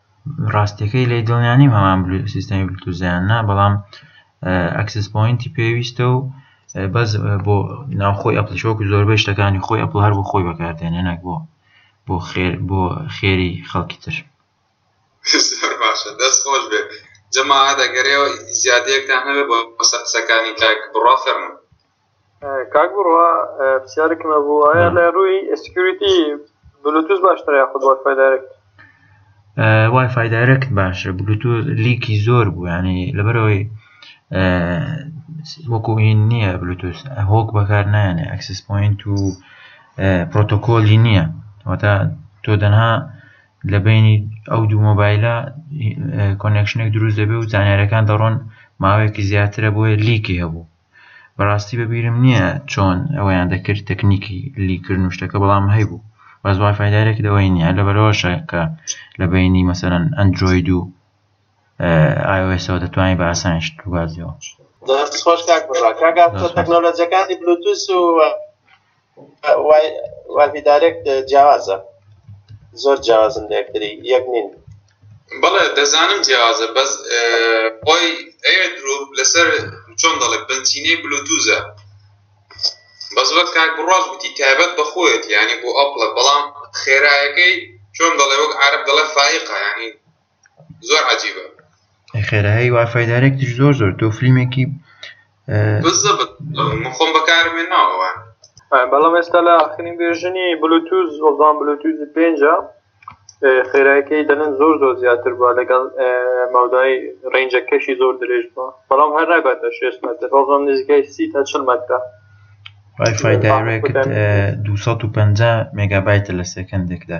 ڕاستیەکەی لێی دڵنیانیم هەمان سیستەمی بلوتوزیان نا بەڵام ئەکسس پوینتی پێویستە و بەس بۆ ناوخۆی ئەپلشۆک زۆربەی شتەکانی خۆی ئەپل هەر بۆ خۆی بەکاردێنێ نەک بۆ بۆ خێر بۆ خێری خەڵکی تر زۆر باشە دەست خۆش بێت جەماعەت ئەگەرێەوە زیادەیەکتان هەبێت بۆ قسەکانی کاک بڕا فەرموو کاک بڕوا پرسیارێکم هەبوو ئایا لە ڕووی سکیوریتی بلوتوز باشترە یاخود وایفای دایرەکت وایفای دایرەکت باشە بلوتوز لیکی زۆر بوو ینی لەبەرەوەی وەکو هین نییە بلوتوز هۆک بەکار نایەنێ ئەکسس پوینت و پرۆتۆکۆلی نییە واتە تۆ دەنها لە بینی ئەو دوو مۆبایلە کۆنێکشنێک دروست دەبێت و زانیارەکان دەڕۆن ماوەیەکی زیاترە بۆیە لیکی هەبوو بەڕاستی بەبیرم نییە چۆن ئەوەیان دەکرد تەکنیکی لیکردن و شتەکە بەڵام هەیبوو بەس وایفای دایرێک لەوەی نییە لەبەرەوەشە کە لە بینی مەسەرەن ئەندرۆید و ئایۆسەوە دەتوانانی بە ئاسانی شت بگوازیەوە دەست خۆش کاک بڕا کاک ئافرەت تەکنۆلۆجیەکانی بلوتوس و وابیدارێک جیاوازە زۆر جیاوازن لەکتری یەک نین بەڵێ دەزانم جیاوازە بەس خۆی ئەدروپ لەسەر چۆن دەڵێ بنچینەی بلوتوزە بەس وەک کاک بڕاز گوتی تایبەت بەخۆیت ینی بۆ ئەپڵە بەڵام خێرایەکەی چۆن دەڵێ وەک عرب دەڵێ فائقە ینی زۆر عجیبە خێرایی وافایدارێکتیش زۆر زۆر تۆ فلیمێکی خۆم بەکارم ناوە بەڵام ئێستا لە ئاخرین بێژنی بلوتوز ئۆزان بلوتوز پێنجە خێراەکەی دەنن زۆر زۆر زیاتر بووە لەگەڵ مەودای ڕێنجە کەشی زۆر درێژ بووە بەڵام هەر ناباتە شێست مەتر ڕۆزم نزیکای سی تا چل مەترە وایفای دایرێکت 250 مگابایتە لە سەکەندێکدا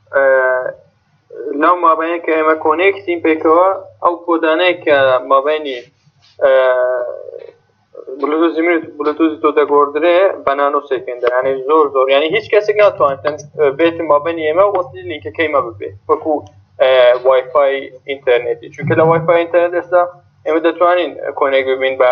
لەو مابەیە کە ئێمە کۆنێکسین پێکەوە ئەو کۆدانەیە کە مابینی بلوزی من بلوتوزی تۆ دەگۆدرێ بەنانۆ سێکندەرانی زۆر زۆر ینی هیچ کەسێک ناتوانێتن بێت مابنی ئێمە وەستی لینکەکەی مە ببێت وەکو وایفای ئینتەرنێتی چونکە لە وایفای ئینتەرنێت ئێستا ئێمە دەتوانین کۆنێک ببین بە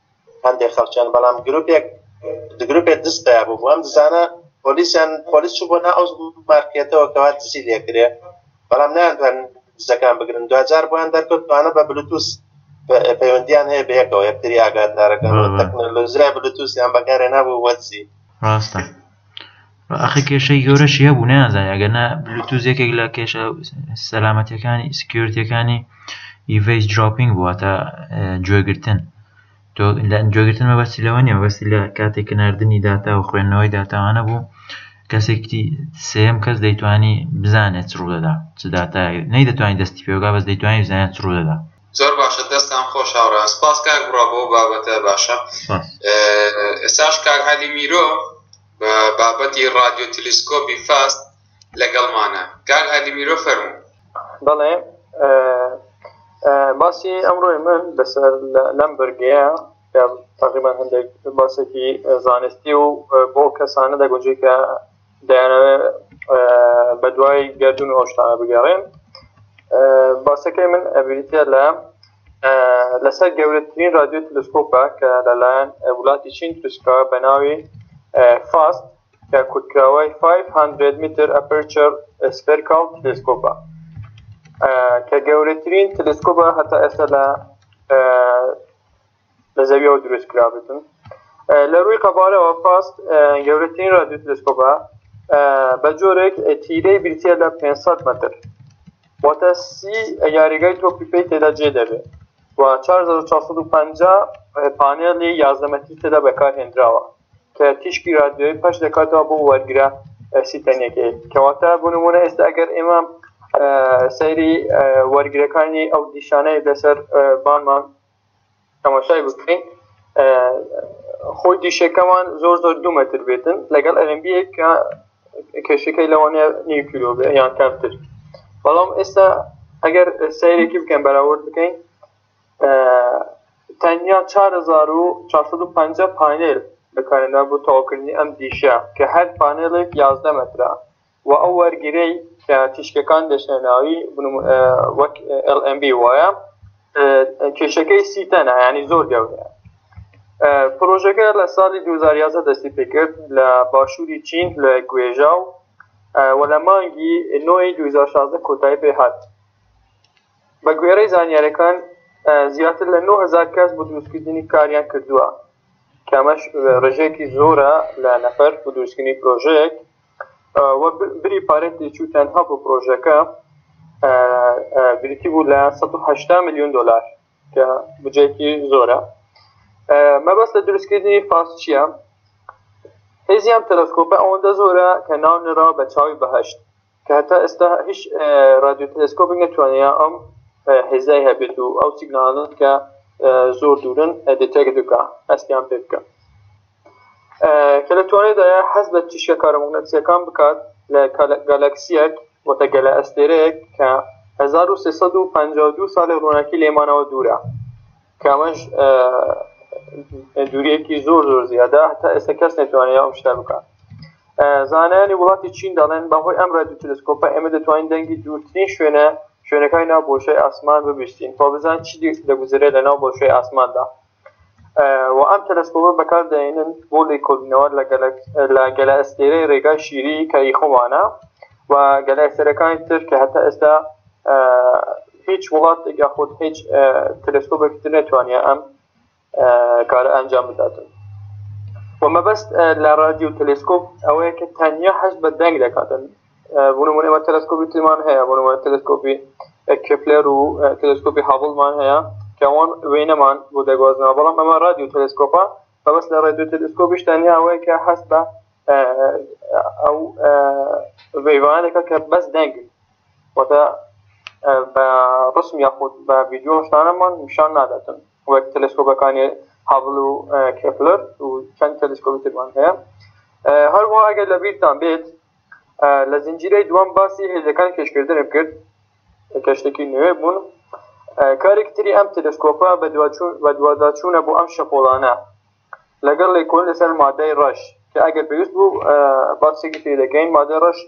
هەندێک خەڵکیان بەڵام گرروپێک گرروپێک دز پیا بوو بۆم دزانە پۆلیسیان پۆلیس چوو بۆ نا ئەو مارکێتەوە کەوا دزی لێکرێ بەڵام ناندوان دزەکان بگرن دوجار بۆیان دەرکەوتوانە بە بلوتوس پەیوەندیان هەیە بەیەکەوە یەکتری ئاگادارەکان تەکنەلۆژیای بلوتوسیان بەکارێ نابوو وەرزی ڕاستە ئەخە کێشەی گەورەشی هەبوو نیانزانانی ئەگەنا بلوتوز یەکێک لە کێشە سەلامەتەکانی سکیورتەکانی ئیڤیس دراپینگ بووە تا گوێگرتن گوێگرتن مەبەستی لەوە نیە بەستی لە کاتێک کناردنی داتا و خوێندنەوەی داتاوانە بوو کەسێکتی سێم کەس دەیتوانی بزانێت چڕوو دەدا چ داتا نەی دەتوانانی دەستی پێوگا بەس دەیتوانانی بزانێت چڕوو دەدا زۆر باشە دەستان خۆش هاوڕان سپاس کاک بڕا بۆ بابەتە باشە ئێستاش کاک هەلی میرۆ بابەتی ڕادیۆ تلیسکۆپی فاست لەگەڵمانە کاک هادی میرۆ فەرموو بەڵێ باسی ئەمڕۆی من بەسەر لەم بەرگەیە تقریبان هەندێک باسێکی زانستی و بۆ کەسانە دەگونجی کە دەیانەوە بەدوای گردون هۆشتانە بگەڕێن باسەکەی من ئەبریتە لە لەسەر گەورەترین رادیۆ تلسکۆپە کە لەلایەن ولاتی چین دروستکراوە بە ناوی فاست کە کورتکراوەی 500 متر ئەپرچەر سپرکاڵ تلسکۆپە کە گەورەترین تلسکۆپە هەتا ئێستا لە لە زەویەوە دروست کرابتن لە ڕووی قەبارەوە فاست گەورەترین رادیو تلسکۆپە بە جۆرێک تیرەی بریتە لە 500 متر واتە سی یاریگای تۆپی پێی تێدا جێ دەبێت و 4450 پانێڵی یازدەمەتی تێدا بەکارهێنراوە کە تیشکی رادیۆی پەش دەکاتەوە بۆ وەرگرە سیتەنیەکەی کەواتە بۆ نمونە ئێستا ئەگەر ئێمە سەیری وەرگرەکانی ئەو دیشانەی لەسەر بانمان تەماشای بکەین خۆی دیشەکەمان زۆر زۆر دو مەتر بێتن لەگەڵ ئەرمبیە کە کێشەکەی لەوانە نیو کیلۆ بێ یان کەمتر بەڵام ئێستا ئەگەر سیرێکی بکەن بەراورد بکەین تەنیا 4450 پانێل بەکارێنا بۆ تەواوکردنی ئەم دیشە کە هەر پانێڵێک 11 مەترە و ئەو وەرگیرەی کە تیشکەکان دەشێناوی وەک LMB وایە کێشەکەی سی تەنە یعنی زۆر گەورەیە پرۆژەکە لە ساڵی 2011 دەستی پێکرد لە باشووری چین لە گوێژا و و لە مانگی نۆی 2016 کۆتایی پێ هات بە گوێرەی زانیارەکان زیاتر لە 9000 کەس بۆ دروستکردنی کاریان کردووە کەمەش ڕژێکی زۆرە لە نەفەر بۆ دروستکردنی پرۆژێک و بری پارەی تێچوو تەنها بۆ پرۆژەکە بریتی بوو لە 180 میلیۆن دلار کە بجێکی زۆرە مەبەست لە دروستکردنی فاس چییە؟ هێزیان تەلەسکۆپە ئەوەندە زۆرە کە ناو نرا بە چاوی بەهشت کە هەتا ئێستا هیچ رادیو تەلەسکۆپی نەتوانیا ئەم هێزای هەبێت و ئەو سیگنالن کە زۆر دوورن دەتێک دوکە ئەستیان پێ بکە کە لە توانیدایە حەز بە تیشکە کارەموگناتیسیەکان بکات لە گالاکسیەک واتە گەلە ئەستێرەیەک کە هەزار و سێ سەد و پەنجا و دوو ساڵی ڕووناکی لێمانەوە دوورە کە ئەمەش دووریەکی زۆر زۆر زیادە هەتا ئێستا کەس نەتوانێت ئەم شتە بکات زانایانی وڵاتی چین دەڵێن بەهۆی ئەم ڕێدو تەلسکۆپە ئێمە دەتوانین دەنگی دوورترین شوێنە شوێنەکانی ناو بۆشەی ئاسمان ببیستین خۆ بزان چی دەگوزرێت لە ناو بۆشەی ئاسماندا و ئەم تەلەسکۆبە بەکار دەهێنن بۆ لێکۆلینەوە لە گەلەک لە گەلە ئەستێرەی رێگای شیری کە هی خۆمانە و گەلە ئەستێرەکانی تر کە هەتا ئێستا هیچ وڵاتێک یاخود هیچ تەلەسکۆبێکی تر نەتوانیە ئەم کارە ئەنجام بداتن و مەبەست لە رادیو تەلەسکۆب ئەوەیە کە تەنیا هەست بە دەنگ دەکاتن بۆ نموونە ئێمە تەلەسکۆپی ترمان هەیە بۆ نموونە تەلەسکۆپی کێپلەر و تەلەسکۆپی هابڵمان هەیە کە ئەوان وێنەمان بۆ دەگوازنەوە بەڵام ئەمە رادیو تەلەسکۆپە بەبەس لە رادیو تەلەسکۆپیش تەنیا ئەوەیە کە هەست بە ئەو ڤەیڤانێکە کە بەس دەنگ واتە بە ڕسم یاخود بە ڤیددیو شتانەمان پیشان ناداتن وەک تەلەسکۆپەکانی هابڵ و کێپلەر و چەند تەلەسکۆپی ترمان هەیە هەروە ئەگەر لە بیرتان بێت لە زنجیرەی دووەم باسی هێزەکانی کەشکردنم کرد کە شتێکی نوێ بوون کارێکی تری ئەم تەلەسکۆپە بەدواداچوونە بۆ ئەم شەپۆڵانە لەگەڵ لێکۆڵین لەسەر مادەی ڕەش کە ئەگەر پێویست بوو باسێکی پێ دەکەین مادەی ڕەش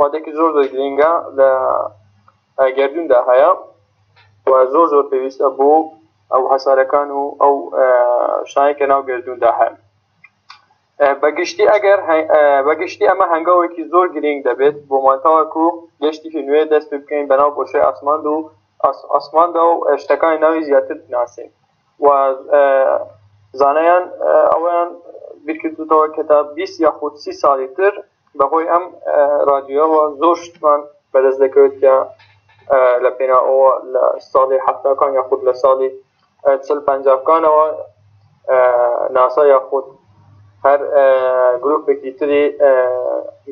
مادێکی زۆر زۆر گرنگە لە گردوندا هەیە و زۆر زۆر پێویستە بۆ ئەو هەسارەکان و ئەو شتانی کە ناو گردوندا هەن بە گشتی ئەگەر بە گشتی ئەمە هەنگاوێکی زۆر گرینگ دەبێت بۆمان تاوەکو گەشتێکی نوێ دەست پێ بکەین بەناو بۆشای ئاسماند و ئاسماندا و شتەکانی ناوی زیاتر بناسین و زانایان ئەوەیان بیرکردوتەوە کە تا 20 یاخود سی ساڵی تر بەهۆی ئەم رادیۆەوە زۆر شتمان بەدەست دەکەوێت کە لە پێناوەوە لە ساڵی حەفتاکان یاخود لە ساڵی چل پەنجا بکانەوە ناسا یاخود هەر گروپێکی تری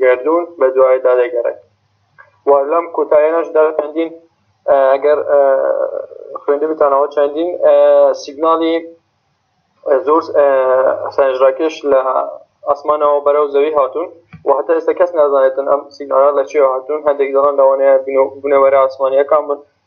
گردون بە دوای دادەگەڕێت و لەم کۆتایەنەش دەر چەندین ئەگەر خوێندە بتانەوە چەندین سیگنالی زۆر سەنجڕاکێش لە ئاسمانەوە بەرەو زەوی هاتوون و هەتا ئێستا کەس نازانێتن ئەم سیگنالە لە چێ هاتوون هەندێک دەڵان داوانەیە بنەوەرە ئاسمانیەکان بن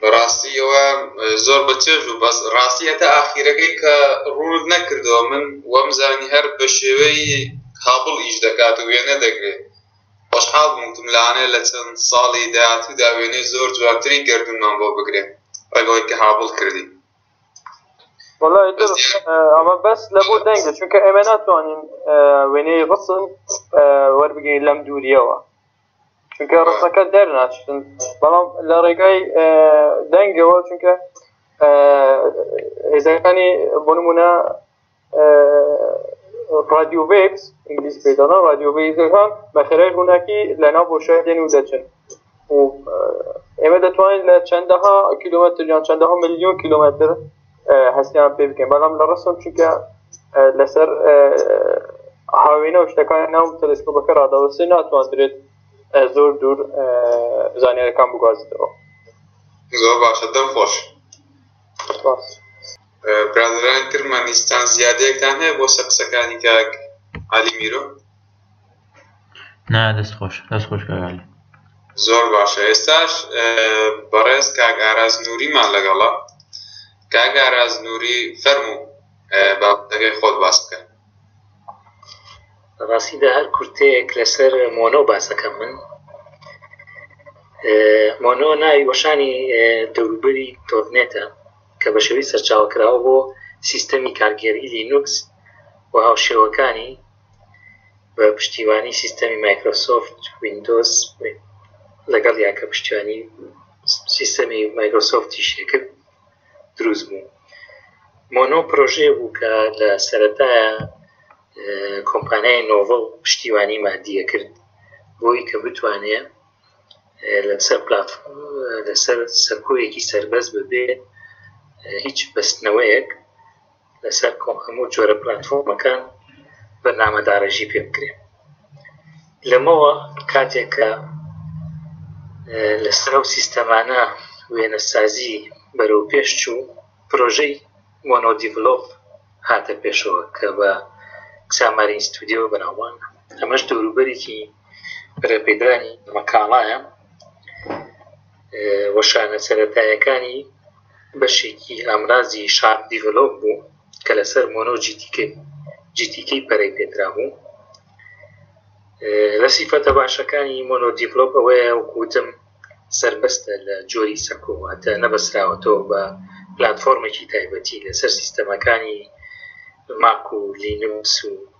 بەڕاستی ئەوە زۆر بە چێژ بوو بەس ڕاستی هەتا ئاخیرەکەی کە ڕوونت نەکردەوە من وەم زانی هەر بە شێوەی کابڵ ئیش دەکات و وێنە دەگرێت خۆشحاڵ بووم وتم لەوانەیە لە چەند ساڵی داهاتوودا وێنەی زۆر جوانتری گەردوونمان بۆ بگرێت ڕێک ئەوەی کە هابڵ کردی وەڵای بەس درست دیارە اه، ئەمە بەس لە بۆ دەنگە چونکە ئێمە ناتوانین اه، وێنەی ڕسم اه، وەربگرین لەم دووریەوە چونکە ڕستەکە دەرناچن بەڵام لە ڕێگای دەنگەوە چونکە هێزەکانی بۆ نمونە رادیو وێبس ئینگلیس پێ دەڵێن رادیو وێزەکان بە خێرای ڕووناکی لەناو بۆ شای دێن و دەچن و ئێمە دەتوانین لە چەندەها کیلومتر یان چەندەها میلیۆن کیلومتر هەستیان پێ بکەین بەڵام لە ڕستم چونکە لەسەر هاوێنە و شتەکان ناو تەلسکۆبەکە ڕادەوەسێ ناتواندرێت زۆر دوور زانانیەکان بگوازیتەوە زۆر باشە دەم خۆش برادران کرمانستان زیادەیەکتان هەیە بۆ سەر قسەکانی کاک علی میرۆ نا دەست خۆش دەست خۆش کاگالی زۆر باشە ئێستاش بەڕێز کاک ئاراز نووریمان لەگەڵە کاک ئاراز نووری فەرموو بابەتەکەی خۆت باس بکە ڕاستیدا هەر کورتەیەک لەسەر مۆنۆ باسەکەم من مۆنۆ ناوی وەشانی دەوروبەری تۆرنێتە کە بە شێوی سەرچاوکراوە بۆ سیستەمی کارگێری لینوکس و هاوشێوەکانی بە پشتیوانی سیستەمی مایکرۆسۆفت ویندۆز لەگەڵ یا کە پشتیوانی سیستەمی مایکرۆسۆفتی شێکرد دروست بوو مۆنۆ پرۆژێ بوو کە لە سەرەتایە کۆمپانیای نۆڤڵ پشتیوانی مادیە کرد بۆی کە بتوانێ لەسەر پلات لەسەر سەرکۆیەکی سربەست ببێ هیچ بەستنەوەیەک لەسەر کۆم هەموو جۆرە پلاتفۆرمەکان بەرنامە داڕێژی پێ بکرێ لەمەوە کاتێک کە لەسەر و سیستەمانە وێنەسازی بەرەو پێش چوو پرۆژەی مۆنۆدیڤلۆپ هاتە پێشەوە کە بە ساماری ئینستودیۆ بەناوان ئەمەش دەوروبەرێکی پەرەپێدرانی مەکاڵایە وەشانە سەرەتایەکانی بەشێکی ئامرازی شار دیڤلۆپ بوو کە لەسەر مۆنۆ جیتیکەی جیتیکەی پەرەی پێدرا بوو لە سیفەتە باشەکانی مۆنۆ دیڤلۆپ ئەوەیە وکوتم سربەستە لە جۆری سەکۆواتە نەبەسراوەتەوە بە پلتفۆرمێکی تایبەتی لەسەر سیستەمەکانی ماکو لینوس و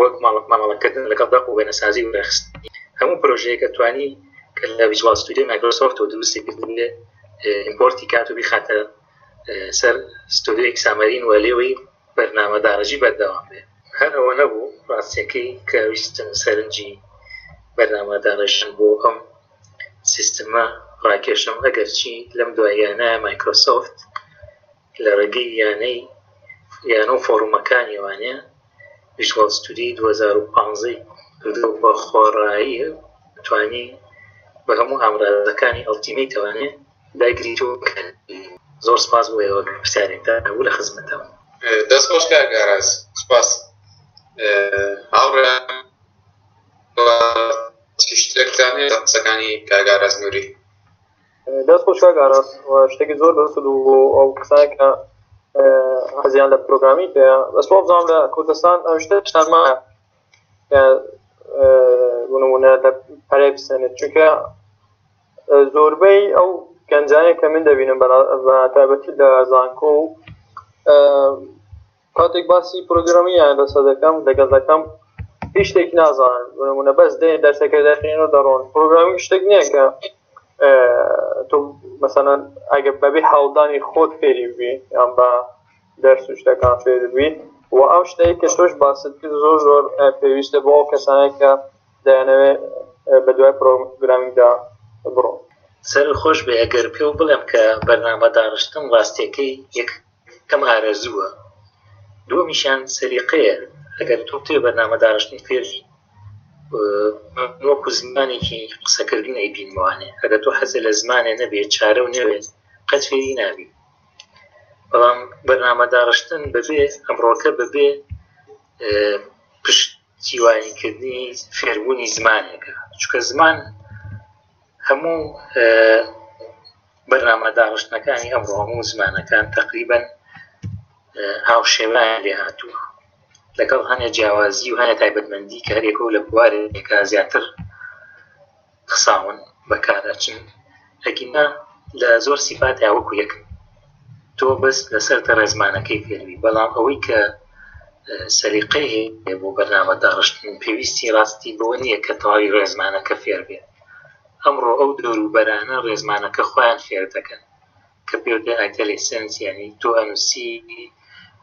وەک مامەڵەکردن لەگەڵ دەق و وێنەسازی و ڕێکخستنی هەموو پرۆژەیەکە توانی کە لە ویژوال ستودیۆی مایکرۆسۆفت و دروستی کردنێ ئیمپۆرتی کات و بیخاتە سەر ستودیۆیەک سامەرین و لێوەی بەرنامە داڕژی بەردەوام بێ هەر ئەوە نەبوو ڕاستەکەی کە ویستم سەرنجی بەرنامە داڕێژن بۆ ئەم سیستمە ڕاکێشم ئەگەرچی لەم دواییانە مایکرۆسۆفت لە ڕێگەی یانەی یانە و فۆڕمەکانیەوانە ڤیژوال ستودیۆی دوو هەزار و پازدە ی بە خۆڕایی توانی بە هەموو ئامرازەکانی ئەڵتیمەیتەوانێ داگری تۆ زۆر سپاس بۆ ئێوە پرسیارێکدا هەبوو لە خزمەتەوە دەست خۆش کاک ئاراز سپاس هاوڕێیان شتێکتان قسەکانی کاگاراز نووری دەست خۆش کاک ئاراس شتێکی زۆر بەرست بوو بۆ ئەو کەسانێک کە حەزیان لە پرۆگرامی پێەیە بەس وابزانام لە کوردستان ئەم شتە شتان مایە بنمونە لە پەرەی بسێنێت چونکە زۆربەی ئەو گەنجانێک کە من دەبینم بە تایبەتی لە زانکۆ و کاتێک باسی پرۆگرامیان لەسەر دەکەم لەگەڵ دەکەم هیچ شتێک نازانن بۆ نموونە بەس دێن دەرسەکە دەخوێنن و دەڕۆن پرۆگرامی شتێک نییە کە تۆ مەسەەن ئەگە بەبێ هەڵدانی خۆت فێری ببی یان بە دەرس و شتەکان فێر ببی و ئەو شتەیە کە تۆش باست کرد زۆر زۆر پێویستە بۆ ئەو کەسانە کە دەیانەوێت بە دوای پرۆگرامیدا بڕۆ سەر خۆش بێ ئەگەر پێ و بڵێم کە بەرنامە دانیشتن ڕاستیەکەی یەک کەم ئارەزووە دووەمیشیان سەلیقەیە ئەگەر تۆ تێ بەرنامە داڕشتنی فێری وەکو زمانێکی قسەکردن ئەیبینوانێ ئەگەر تۆ حەزە لە زمانێ نەبێت چارە و نەوێت قەت فێری نابی بەڵام بەرنامە داڕشتن بەبێ ئەمڕۆکە بەبێ پشتیوانیکردنی فێربوونی زمانێکە چکە زمان هەموو بەرنامە داڕشتنەکانی ئەمڕۆ هەموو زمانەکان تقریبن هاوشێوەیان لێ هاتووە لەگەڵ هەنێ جیاوازی و هەنێ تایبەتمەندی کە هەرێکە و لە بوارێکە زیاتر خساون بەکارەچن ئەگینا لە زۆر سیفات یاوەکو یەک تۆ بەس لەسەر تەڕێزمانەکەی فێربی بەڵام ئەوەی کە سەریقەی هەیە بۆ بەرنامە داڕشتن پێویستی ڕاستی بۆ نییە کە تەواوی ڕێزمانەکە فێر بێت ئەمڕۆ ئەو دەوروبەرانە ڕێزمانەکە خۆیان فێر دەکەن کە پێت دەڵێ ئایتەلیسنت یانی تۆ ئەنووسی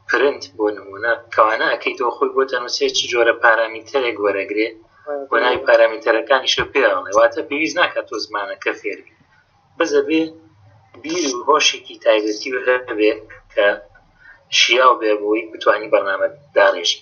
پرنت بۆ نموونە کەوانە ئەکەیتەوە خۆی بۆ تەنووسێت چ جۆرە پارامیتەرێک وەرەگرێ بۆ ناوی پارامیتەرەکانیشە پێ ئەڵێ واتە پێویست ناکات تۆ زمانەکە فێربی بەزە بێ بیر و هۆشێکی تایبەتی هەبێ کە شیاو بێ بۆی بتانی بەنامە داڕێژی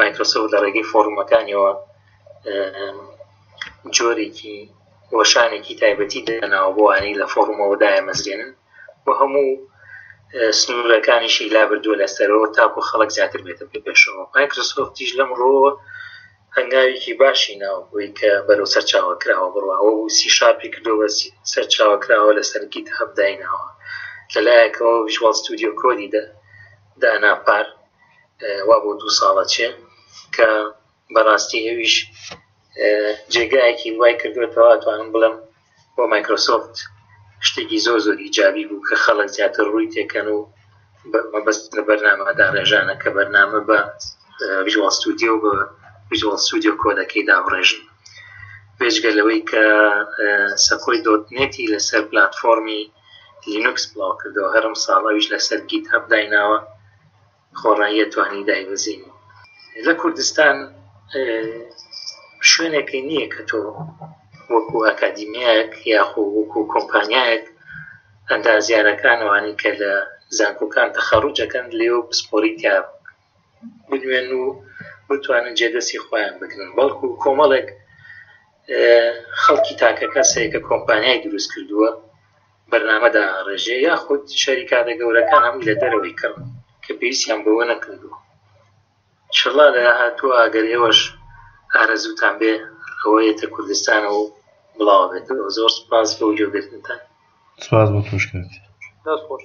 مایکرۆسۆفت لە ڕێگەی فۆڕمەکانیەوە جۆرێکی وەشانێکی تایبەتی دەناوە بۆوانەی لە فۆڕمەوە دایمەزرێنن و هەموو سنوورەکانیشی لا بردووە لەسەرەوە تاکو خەڵک زیاتر بێتە پێشەوە مایکرۆسۆفتیش لەم ڕۆوە هەنگاوێکی باشی ناوەبووی کە بەرەو سەرچاوە کراوە بڕواوە و سی شاپی کردەوە سەرچاوە کراوە لە سەرگیت هەبدایناوە لەلایەکەوە ویژوال ستودیو کۆدی دە دانا پار وا بۆ دوو ساڵە چێ کە بەڕاستی ئەویش جێگایەکی وای کردوێتەوە توانم بڵم بۆ مایکرۆسۆفت شتێکی زۆر زۆر ئیجابی بوو کە خەڵک زیاتر ڕووی تێکەن و مەبەست لە بەرنامەدا ڕێژانە کە بەرنامە بە ویژوال ستودیو بە ویژوال ستودیو کۆدەکەی داڕێژن بێژگە لەوەی کە سەکۆی دۆتنێتی لەسەر پلتفۆرمی لینوکس بڵاوکردەوە هەر ئەمساڵ ئەویش لەسەر گیت هەب دایناوە خۆڕاییە توانی دایبەزین لە کوردستان شوێنێکی نییە کە تۆ وەکو ئەکادیمیایەک یاخۆ وەکو کۆمپانیایەک ئەندازیارەکانەوانی کە لە زانکۆکان تەخەڕوجەکەن لێو پسپۆری تیا بنوێن و بتوانن جێ دەستی خۆیان بگرن بەڵکو کۆمەڵێک خەڵکی تاکە کەسەیە کە کۆمپانیای دروست کردووە بەرنمەدا ڕێژێ یاخود شەریکاتە گەورەکان هەم لە دەرەوەی کڕن کە پێویستیان بەوە نەکردووە شڵا لە هاتووە ئەگەر ئێوەش ئارەزوتان بێ ئەوەیەتە کوردستانە و بڵاوە بێتەوە زۆر سپاس بۆ جێگرتنتان سپاس بۆ توشکرد دەست خۆش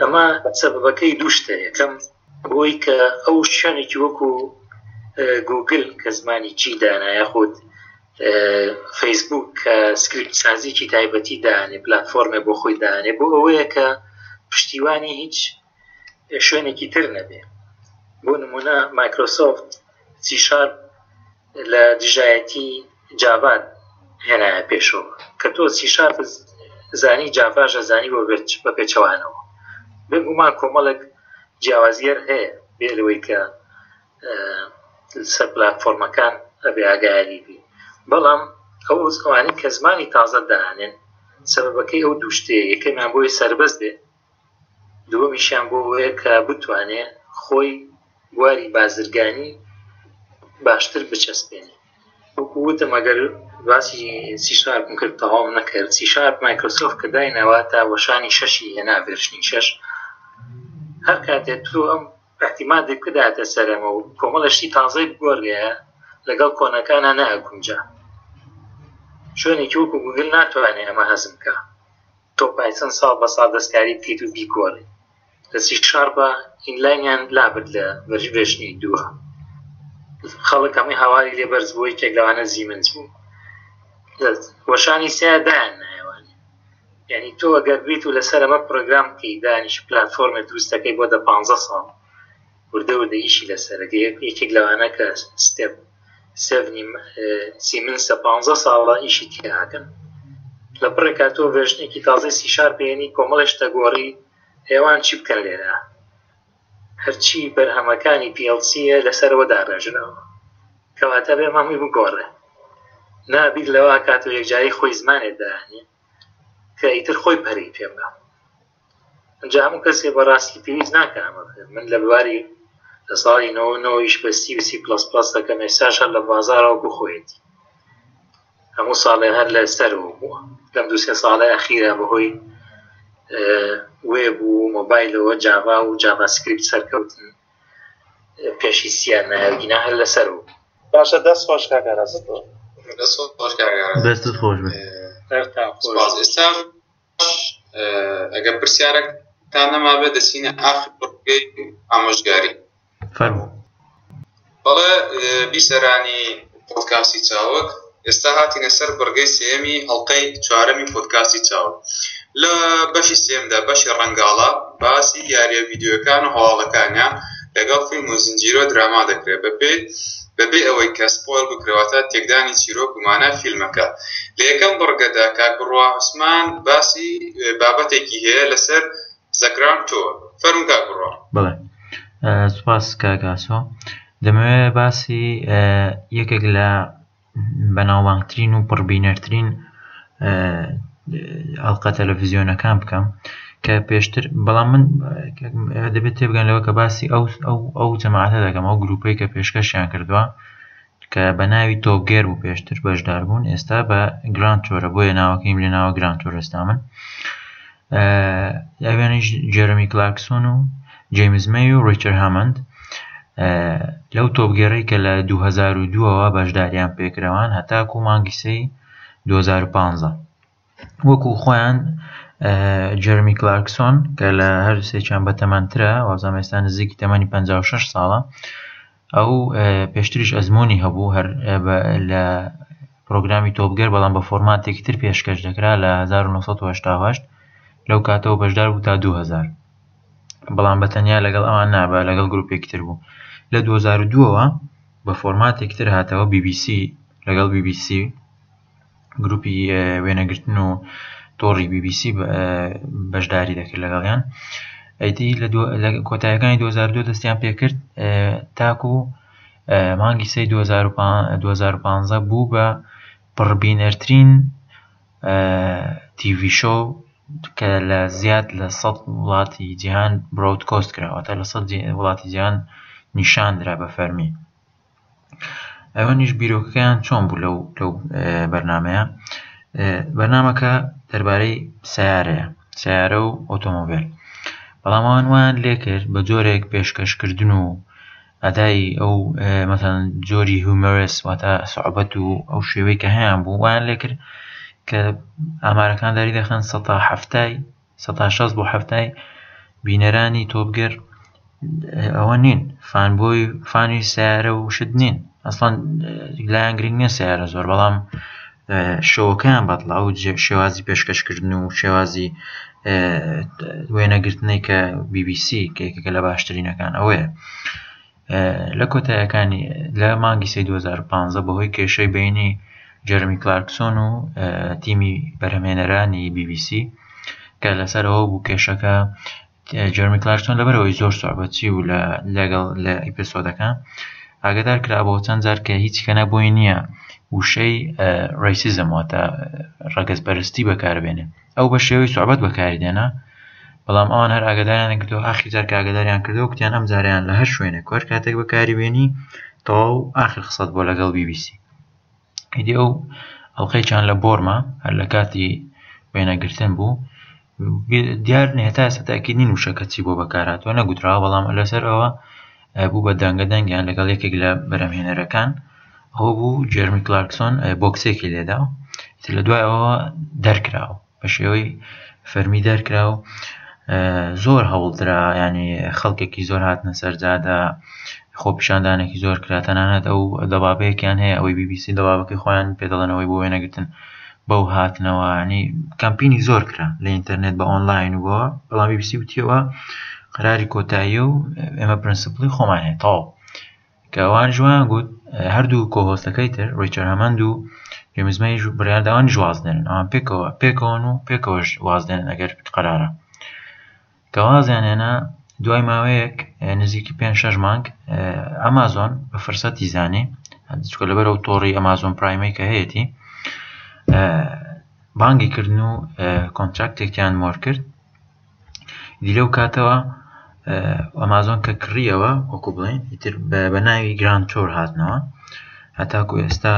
ئەمە سەبەکەی دوو شتە یەکەم ئەوەی کە ئەو شوێنێکی وەکو گوگل کە زمانی چی دانا یاخود فەیسبوک کە سکرپت سازیکی تایبەتی دانێ پلتفۆرمێ بۆ خۆی دانێ بۆ ئەوەیە کە پشتیوانی هیچ شوێنێکی تر نەبێ بۆ نمونە مایکرۆسۆفت سیشار لە دژایەتی جاڤات هێنایە پێشەوە کە تۆ سی شارپ زانی جاڤاش ئەزانی بۆ بە پێچەوانەوە بێگومان کۆمەڵێک جیاوازیەر هەیە بێ لەوەی کە سەر پلتفۆرمەکان ئەبێ ئاگایاری بی بەڵام ئەو ئەوانەی کە زمانی تازە دانێن سەبەکەی ئەو دوشتەیە یەکەمیان بۆی سربەست بێ دووەمیشیان بۆ ئەوەیە کە بتوانێ خۆی بواری بازرگانی باشتر بچەسپێنێ وەکو وتم ئەگەر باسی سی شارپم کرد تەواوم نەکرد سی شارپ مایکرۆسۆفت کە دایناوە تا وەشانی شەشی هێنا ڤێرشنی شەش هەر کاتێ تۆ ئەم احتیمادێک بداتە سەرەمە و کۆمەڵە شتی تازەی بگۆڕێە لەگەڵ کۆنەکانە ناگونجا شوێنێکی وەکو گوگل ناتوانێ ئەمە هەزم بکە تۆ پای چەند ساڵ بە ساڵ دەستکاری بکەیت و بیگۆڕیت لە سی شارپا ئینلاینیان لابرد لە ڤەرژنی دوو خەڵک هەمووی هاواری لێ بەرز بووە یەکێک لەوانە زیمنز بوو وەشانی سێ دایان نایوانێ یعنی تۆ ئەگەر بیت و لەسەر ئەمە پرۆگرام بکەی دانیش پلاتفۆرمێک دروستەکەی بۆ دە پانزە ساڵ وردە وردە ئیشی لەسەرە کە یەکێک لەوانە کە ستێپ سێڤنی سیمنسە پانزە ساڵە ئیشی تیاکەن لە بڕێ کاتۆ ڤێژنێکی تازەی سی شار پێێنی کۆمەڵی شتە گۆڕی ئێوان چی بکەن لێرە هەرچی بەرهەمەکانی پیلسیە لەسەرەوە داڕێژراوە کەواتە بێ مەمووی بگۆڕێ نابیر لەوە کاتۆ یەکجاری خۆی زمانێ دانێ کە ئیتر خۆی پەری پێبە ئنجا هەموو کەسێ بە ڕاستی پێویست ناکە ئەمە بکەن من لە بواری لە ساڵی نۆ نۆ ئیش بە سی و سی پلس پلس دەکەم ئێستاش هەر لە بازارەوە بۆ خۆیەتی هەموو ساڵێ هەر لە سەرەوە بووە لەم دوو سێ ساڵی ئەخیرە بەهۆی وێب و مۆبایلەوە جاوا و جاوا سکریپت سەرکەوتن پێشی سیان نایگینا هەر لەسەر بوو باشە دەست خۆش کاکەڕاست دەست خۆش بێت ئێستا ئەگەر پرسیارێک تا نەمابێت دەچینە ئاخر بڕگەی ئامۆژگاری فەرمو بەڵێ بیسەرانی پۆدکاستی چاوەک ئێستا هاتینە سەر بڕگەی سێمی ئەڵلقەی چوارەمی پۆدکاستی چاوە لە بەشی سێمدا بەشی ڕەنگاڵا باسی یاریە یددیوەکان و هەواڵەکانە لەگەڵ فیلم و زنجیرۆ دراما دەکرێت بەپێی بەبێ ئەوەی کە سپۆیڵ بکرێ واتە تێکدانی چیرۆک و مانای فیلمەکە. لە یەکەم بڕگەدا کاک بڕوا عوسمان باسی بابەتێکی هەیە لەسەر زە گراوند تۆر. فەرموو کاک بڕوا. بەڵێ سوپاس کاک ئاسۆ. دەمەوێت باسی یەکێک لە بەناوبانگترین و پڕبینەرترین ئەڵقە تەلەڤزیۆنەکان بکەم کە پێشتر بەڵام من دەبێت تێبگەن لەوە کە باسی ئەو ئەو ئەو جەماعاتە دەکەم ئەو گروپەی کە پێشکەشیان کردووە کە بە ناوی تۆگەر بوو پێشتر بەشدار بوون ئێستا بە گران تۆرە بۆیە ناوەکەیم لێ ناوە گران تۆرەستا من ئەوێنیش جێرەمی کلاکسۆن و جەیمزمەی و ڕیچەر هامند لەو تۆبگەرەی کە لە 2002ەوە بەشداریان پێکرەوان هەتاکو مانگیسەی 2015 وەکو خۆیان جەرمی کلارکسۆن کە لە هەر سێکیان بە تەمەندترە وازام ئێستا نزیکی تەمەنی 56 ساڵە ئەو پێشتریش ئەزمموی هەبوو هەر لە پرۆگرامی تۆپگەر بەڵام بە فۆرماتێکی تر پێشکەش دەکرا لە 1970 لەو کاتەوە بەشدار بوو تا 2000 بەڵام بەتەنیا لەگەڵ ئەوان نابە لەگەڵ گرروپێکی تر بوو لە 2002ەوە بە فۆرماتێکی تر هاتەوە بی بی سی لەگەڵ بی بی سی گروپی وێنەگرتن و تۆڕی بی بی سی بەشداری دەکرد لەگەڵیان ئەیتی لە کۆتایەکانی 2002 دەستیان پێکرد تاکو و مانگی سی 2015 بوو بە پڕبینەرترین تیڤی شۆو کە لە زیاد لە سەد وڵاتی جیهان برۆدکۆست کرا واتە لە سەد وڵاتی جیهان نیشان درا بە فەرمی ئەوەنیش بیرۆکەکەیان چۆن بوو لەو لەو بەرنمەیە بەرنمەکە دەربارەی سیارەیە سیارە و ئۆتۆمۆبیل بەڵاموان وان لێکرد بە جۆرێک پێشکەشکردن و ئەدای ئەو مەسەن جۆری هومەرس واتە سعبەت و ئەو شێوەی کە هەیان بوو وایان لێکرد کە ئامارەکان داری دەخەن سە هەفتای سە شەست بۆ هەفتای بینەرانی تۆپگەر ئەوە نین فان بۆی فانی سیارە و شت نین ئەسڵان لایەن گرنگ نیە سیارە زۆر بەڵام شۆوەکەیان بەدڵە ئەو شێوازی پێشکەشکردن و شێوازی وێنەگرتنەی کە BBC کە یەکێکە لە باشترینەکان ئەوەیە لە کۆتایەکانی لە مانگی سی 2015 بەهۆی کێشەی بینی جەرمی کلارکسۆن و تیمی بەرهمێنەرانی BBC کە لەسەرەوە بوو کێشەکە جێرمی کلارکسۆن لەبەرەوەی زۆر سوعبەتچی و لە لەگەڵ لە ئیپسۆدەکان ئاگدار کرابەوە چەند جار کە هیچ کەنە بۆی نییە وشەی ڕیسیزم واتە ڕەگەز بەرستی بەکاربێنێ ئەو بە شێوەی سوعبەت بەکاری دێنا بەڵام ئەوان هەر ئاگداریان کردو ئاخی جار کاگداریان کردو کتیان ئەم جاریان لە هەر شوێنێک کۆر کاتێک بەکاری بێنی تەواو ئاخر خسەت بۆ لەگەڵ بیبیسی ئیدی ئەو ئەڵلقەیان لە بۆرمە هەر لە کاتی وێنەگرتن بوو دیار هێتا سەتاکی نین وشە کەچی بۆ بەکاراتوە نەگوترا بەڵام لەسەر ئەوە بوو بە دەنگە دەنگیان لەگەڵ یەکێک لە بەرەمهێنەرەکان ئەو بوو جێرمی کلارکسۆن بۆکسێکی لێدا لە دوایەوە دەرکراوە بە شێوەی فەرمی دەرکرا و زۆر هەوڵدرا ینی خەڵکێکی زۆر هاتنە سەرجادە خۆپیشاندانێکی زۆر کرا تەنانەت ئەو دەبابەیەکیان هەیە ئەوەی بیبیسی دەبابەکەی خۆیان پێدەڵەنەوەی بۆ وێنەگرتن بەو هاتنەوەنی کەمپینی زۆر کرا لە ئینتەرنێت بە ئۆنلاین و بۆ بەڵام بیبیسی وتیەوە قراری کۆتاییە و ئێمە پرەنسپلی خۆمان هەیە تاو کە ئەوانیش وایان گوت هەردوو کۆهۆستەکەی تر ڕیچەر هەمەند و جێمس مەیش و بڕیار داوانیش واز دێنن ئەوان پێکەوە پێکەوەن و پێکەوەش واز دێنن ئەگەر قەرارە کە وازیان هێنا دوای ماوەیەک نزیکی پێ شەش مانگ ئەمازۆن بە فرسەتی زانێ چکە لەبەر ئەو تۆڕی ئەمازۆن پرایمەی کە هەیەی بانگی کردن و کۆنتراکتێکیان مۆر کرد ئیدی لەو کاتەوە ئەمازۆن کە کڕیەوە وەکو بڵێن ئیتر بە ناوی گران تۆر هاتنەوە هەتاکو ئێستا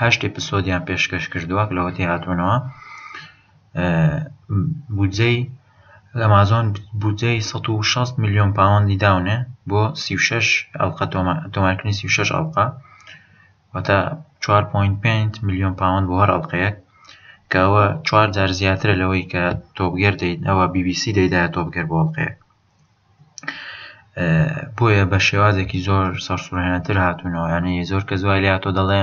هەشت ئپسۆدیان پێشکەش کردووە لەوە تێ هاتوونەوە بودجەی ئەمازۆن بودجەی 1600 میلیۆن پاوەندی داونێ بۆ 36 ئەڵلقە تۆمارکردنی 36 ئەڵلقە واتە چوار پۆینت پێنج ملیۆن پاوەند بۆ هەر ئەڵقەیەک کە ئەوە چوار جار زیاترە لەوەی کە تۆپگێر دەیت ئەوە بی بی سی دەیدایە تۆپگەر بۆ ئەڵقەیەک بۆیە بە شێوازێکی زۆر سەرسوڕهێنەتر هاتوونەوە یانەی زۆر کە زوای لاتۆ دەڵێ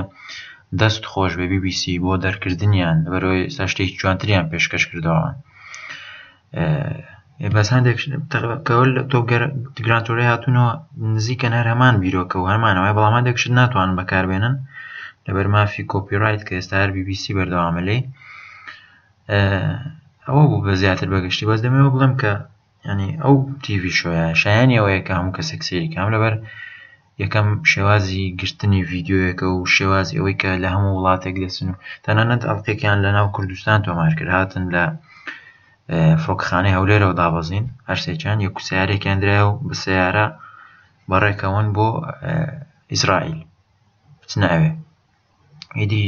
دەست خۆش بێ بی بی سی بۆ دەرکردنیان بەرۆی ساشتێکی جوانتریان پێشکەش کردەوە بەس هەندێک کەەوە لە تۆ گرانتۆرە هاتوونەوە نزیکە هەر هەمان بیرۆکە و هەمانەوەی بەڵام هەندێک شت ناتوانن بەکاربێنن لەبەر مافی کۆپیڕایت کە ئێستا هەر BBC بەردەوامە لی ئەوە بوو بە زیاتر بەگشتی بەس دەمەوە بڵم کە ینی ئەو تیڤ شوۆە شایانی ئەوەیە کە هەموو کەسێک سێریکەم لەبەر یەکەم شێوازی گرتنی ڤیدیۆیەکە و شێوازی ئەوەی کە لە هەموو وڵاتێک دەچن و تەنانەت ئەڵقێکیان لە ناو کوردستان تۆمار کرد هاتن لە فۆکخانەی هەولێرەوە دابەزین هەرسێکیان یەک سیارێکیان درای و بە سیارە بەڕێکەون بۆ ئیسرائیل بچناوێ ئیدی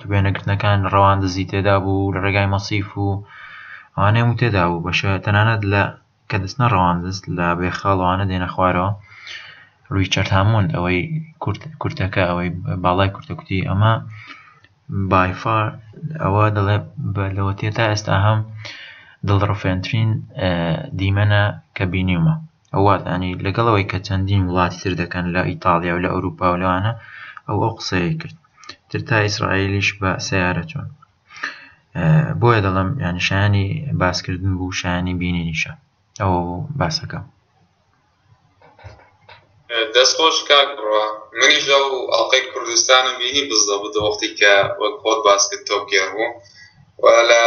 توێنەگرتنەکان ڕەواندزی تێدا بوو لە ڕێگای مەسیف و ئەوانەیە و تێدا بوو بەشە تەنانەت لە کە دەچنە ڕەواندز لە بێخاڵەوانە دێنە خوارەوە ڕیچارد هامۆند ئەوەی کورتەکە ئەوەی باڵای کورتەکوتی ئەمە بایفار ئەوە دەڵێ لەوە تێ تا ئێستا هەم دڵڕفێنترین دیمەنە کە بینیومە ئەوات ئەنی لەگەڵەوەی کە چەندین وڵاتی تر دەکەن لە ئیتاالیا و لە ئەوروپا و لەوانە ئەو ئەو قسەیە کرد تر تا ئیسرائیلیش بە سیارە چۆن بۆیە دەڵێم ینی شایانی باسکردن بوو شایانی بینینیشە ئەوە بوو باسەکەم دەستخۆش کاک بڕە منیش لەو ئەڵلقەی کوردستانم بینی بزە بدە وەختی کە وەک خۆت باسکرد تۆپگەر بوو لە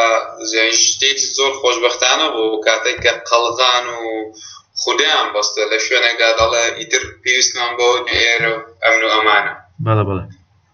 شتێکی زۆر خۆشببختانە بۆ کاتێک کە قەڵغان و خودیان بەستە لە شوێنێکدا دەڵێ ئیتر پێویستمان بۆ ئێرە ئەمن و ئەمانە بەڵە بڵێ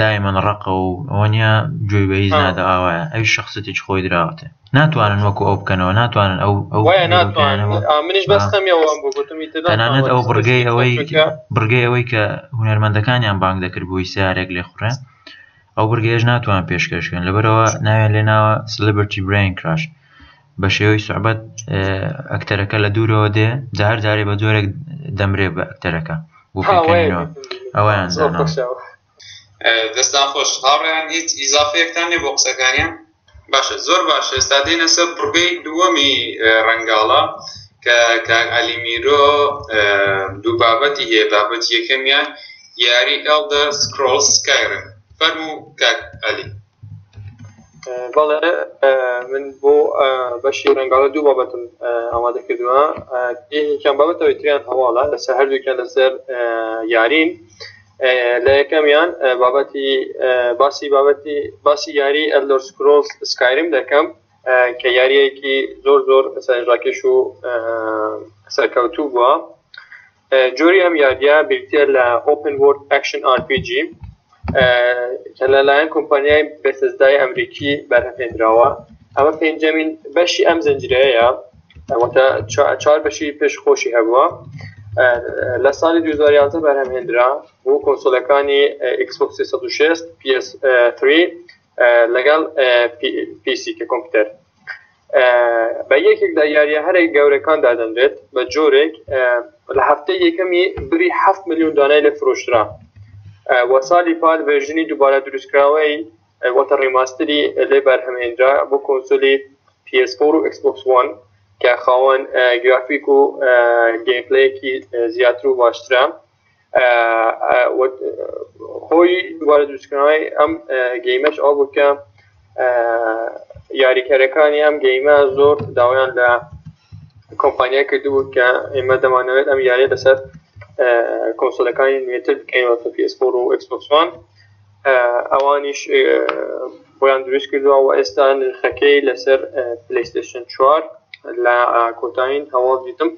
دایمەن ڕقە و ئەوەنیا گوێی بە هیچ نادە ئاوایە ئەوی شخصەتێک خۆی دراوەتێ ناتوانن وەکو ئەو بکەنەوە ناتوانن ئەو ئەو تەنانەت ئەو بڕگەی ئەوەی بڕگەی ئەوەی کە هوەرمەندەکانیان بانگ دەکرد بووی سیارێک لێ خوڕێ ئەو بڕگەیەش ناتوان پێشکەشکن لەبەرەوە ناوێن لێناوە سلبرتی برین کراش بە شێوەی سوعبەت ئەکتەرەکە لە دوورەوە دێ جار جارێ بە جۆرێک دەمرێ بە ئەکتەرەکە بۆ پێکەنینەوە ئەویان دەستان خۆش هاڕیان هیچ ئیزافەیەکتان نیە بۆ قسەکانیان باشە زۆر باش ئێستا دێنە سەر بڕگەی دووەمی ڕنگاڵە کە کاک ئەلیمیرۆ دوو بابەتی هەیە بابەت یەکەمیان یاری ئەڵدە سکرۆڵ سکایرن فەرموو کاک ئەلی بەڵێ من بۆ بەشی ڕنگاڵە دوو بابەتم ئامادە کردووە یەکێکیان بابەتەوەی تریان هەواڵە لەسەر هەردووکیان لەسەر یارین لە یەکەمیان بابەتی باسی بابەتی باسی یاری ئەلۆر سکرۆس سکایرم دەکەم کە یاریەکی زۆر زۆر سەرراکێش و سەرکەوتوو بووە جۆری ئەم یاریە بریتیە لە Open World Action RPG کە لەلایەن کۆمپانیای بەسزدای ئەمریکی بەرهەمهێنراوە ئەمە پێنجەمین بەشی ئەم زنجرەیە ئەوەتا چوار بەشی پێش خۆشی هەبووە لە ساڵی 2011 بەرهەمهێنرا بۆ کۆنسۆلەکانی Xbox 360 PS3 لەگەڵ پیسی کە کۆمپیوتەر بە یەکێک لە یاریە هەرێک گەورەکان دادەنرێت بە جۆرێک لە هەفتە یەکەمی بری 7 میلیۆن دانای لە فرۆشرا وە سالی پار ڤێژنی دووبارە دروستکراوەی وەتە ڕێماستری لێ بەرهەمهێنرا بۆ کۆنسۆلی PS4 و Xbox One کە خاوەن گرافیک و گەیمپلەیەکی زیاتر و باشترە خۆی دووارە دووسکردنەوەی ئەم گەیمەش ئەو بکە یاریکەرەکانی ئەم گەیمە زۆر داوایان لە کۆمپانیا کردبوو کە ئێمە دەمانەوێت ئەم یاریە لەسەر کۆنسۆلەکانی نوێتر بکەینەوە پسپۆر و ئەکسۆسوان ئەوانیش بۆیان دروست کردووە و ئێستا نرخەکەی لەسەر پلیستشن چوار لە کۆتایین هەواڵ دیتم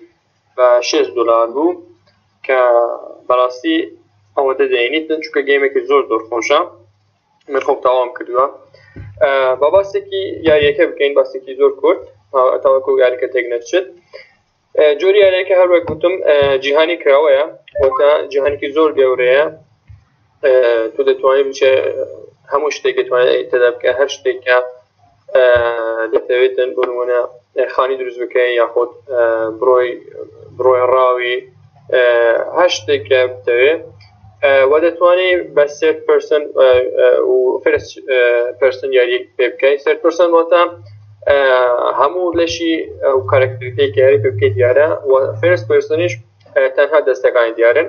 بە شێست دۆلار بوو کە بەڕاستی ئەوەندە دەێنیت من چکە گەیمێکی زۆر زۆر خۆشە من خۆم تاوام کردووە با باسێکی یاریەکە بکەین باسێکی زۆر کورت تاوەکو یاریکە تێک نەچێت جۆری یاریەکە هەروەک گوتم جیهانی کراوەیە وەکە جیهانێکی زۆر گەورەیە تۆ دەتوانانی بچێ هەموو شتێک دەتوانێت تێدا بکە هەر شتێکە دەتەوێتن بۆنمونە خانی دروست بکە یاخود بڕۆی بڕۆی ڕاوی هەر شتێکە بتەوێت وە دەتوانانی بە سێ پرسن فرس پرسن یاری پێ بکەیت سەر پرسن وەتە هەموو لەشی ئەو کارکتریتێک یاری پێ بکەیت دیارە و فرس پرسنیش تەنها دەستەکانی دیارن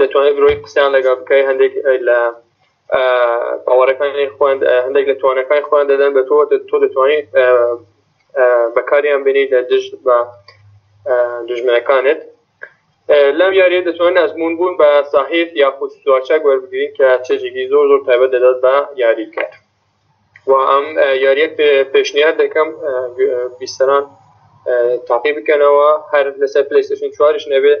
دەتوانێت برۆی قسەیان لەگەڵ بکەی هەندێک لە پاوەەکانی خوان هەندێک لە توانەکانی خوان دەدەن بە تۆ تۆ دەتوانیت بەکاریان بینی لە دژت بە دژمنەکانت لەم یاریە دەتوان ئەزمون بوون بە ساحیف یاخود سوارچە گوەربگرین کە چێژێکی زۆر زۆر تایبەت دەدات بە یاری کرد و ئەم یاریە پێشنیار دەکەم بیستەران تاقی بکەنەوە هەر لەسەر پلیسشن چوارش نەبێت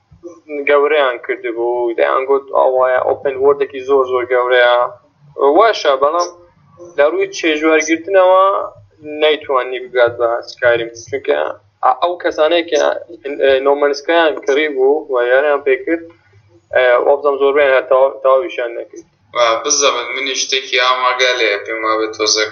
گەورەیان کردبوو دەیانگوت ئاوایە ئۆپن وۆردێکی زۆر زۆر گەورەیە واشە بەڵام لە ڕووی چێژوارگرتنەوە نەیتوانانی بگات بە سکاریم چونکە ئەو کەسانەیە کە نۆمەنسکیان کڕی بوو و یاریان پێکرد وەبزەم زۆربیان هەر تاویشان نەکرد بزەمن منی شتێکی ئاماگا لێ پێم وابێت تۆزەک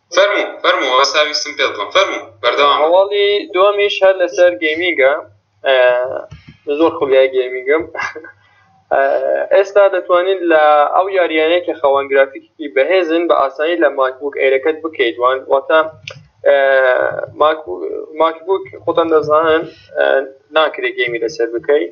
فەرموو فەرموو ئەسا ویستم پێت بڵێم فەرموو بەردەوام بە. هەواڵی دووەمیش هەر لەسەر گەیمینگە زۆر خولیای گەیمینگم ئێستا دەتوانین لە ئەو یاریانەیە کە خەوان گرافیکی بەهێزن بە ئاسایی لە ماکبووک ئێرەکەت بکەیت وان واتە ماکبووک خۆتان دەزانن ناکرێت گەیمی لەسەر بکەیت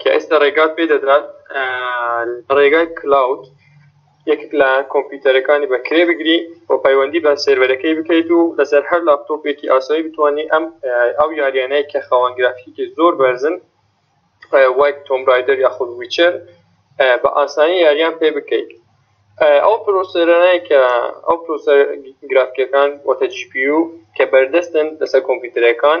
کە ئێستا ڕێگات پێ دەدات لە ڕێگای کلااود یەکێک لە کۆمپیوتەرەکانی بە کرێ بگری و پەیوەندی بە سێرڤەرەکەی بکەیت و لەسەر هەر لاپتۆپێکی ئاسایی بتانی ئەم ئەو یاریانەیە کە خاوەن گرافیکی زۆر بەرزن وای تۆم رایدەر یاخود ویچەر بە ئاسانی یاریان پێ بکەیت ئەو پرۆسەرانەیە کە ئەو پرۆسەر گرافیەکان وەتە جیپی و کە بەردەستن لەسەر کۆمپیوتەرەکان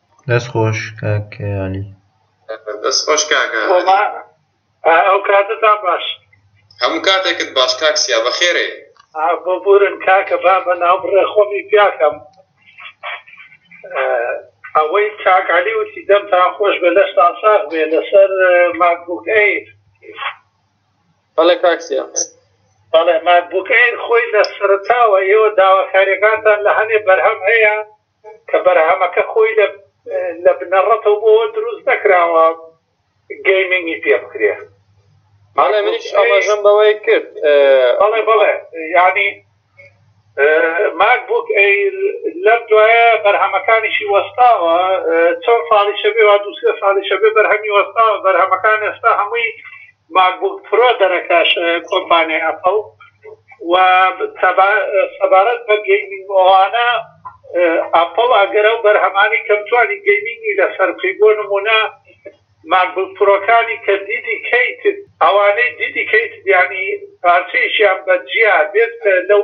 دەست خۆش کاک علی دەست خۆش کاکە وەڵا ئا، ئەو کاتتان باش هەموو کاتێکت باش کاک سیا بەخێرێ ئا، بۆ بورن کاکە با بە ناو بڕێ خۆمی پیاکەم ئا، ئەوەی کاک عەلی وتی دەمتان خۆش بێ لەشتان ساغ بێ لەسەر ماک بوک ئەیر بەڵێ کاک سیا بەڵێ ماک بوک ئەیر خۆی لە سەرەتاوە ئێوە داواکاریەکانتان لە هەنێ بەرهەم هەیە کە بەرهەمەکە خۆی لە لە بنەڕەتەوە بۆەوە دروست نەکراوە گەیمینگی پێ بکرێ مانە منیش ئاماژەم بەوەی کرد بەڵێ بەڵێ یعنی ماک بوک لەم دوایە بەرهەمەکانیشی وەستاوە چەند ساڵی شەبێ وا دوسێ ساڵی شەبێ بەرهەمی وەستاوە بەرهەمەکان ئێستا هەمووی ماکبووک پرۆ دەرەکەش کۆمپانیای ئەپڵ و سەبارەت بە گەیمینگ ئەوانە ئەپڵ ئەگەر ئەو بەرهەمانی کەمتوانی گەیمینگی لەسەر بکەی بۆ نمونە ماکبووک پرۆکانی کە دیدی کەیت ئەوانەی دیدی کەیت یانی پارچەیەکیان بە جیا بێت لەو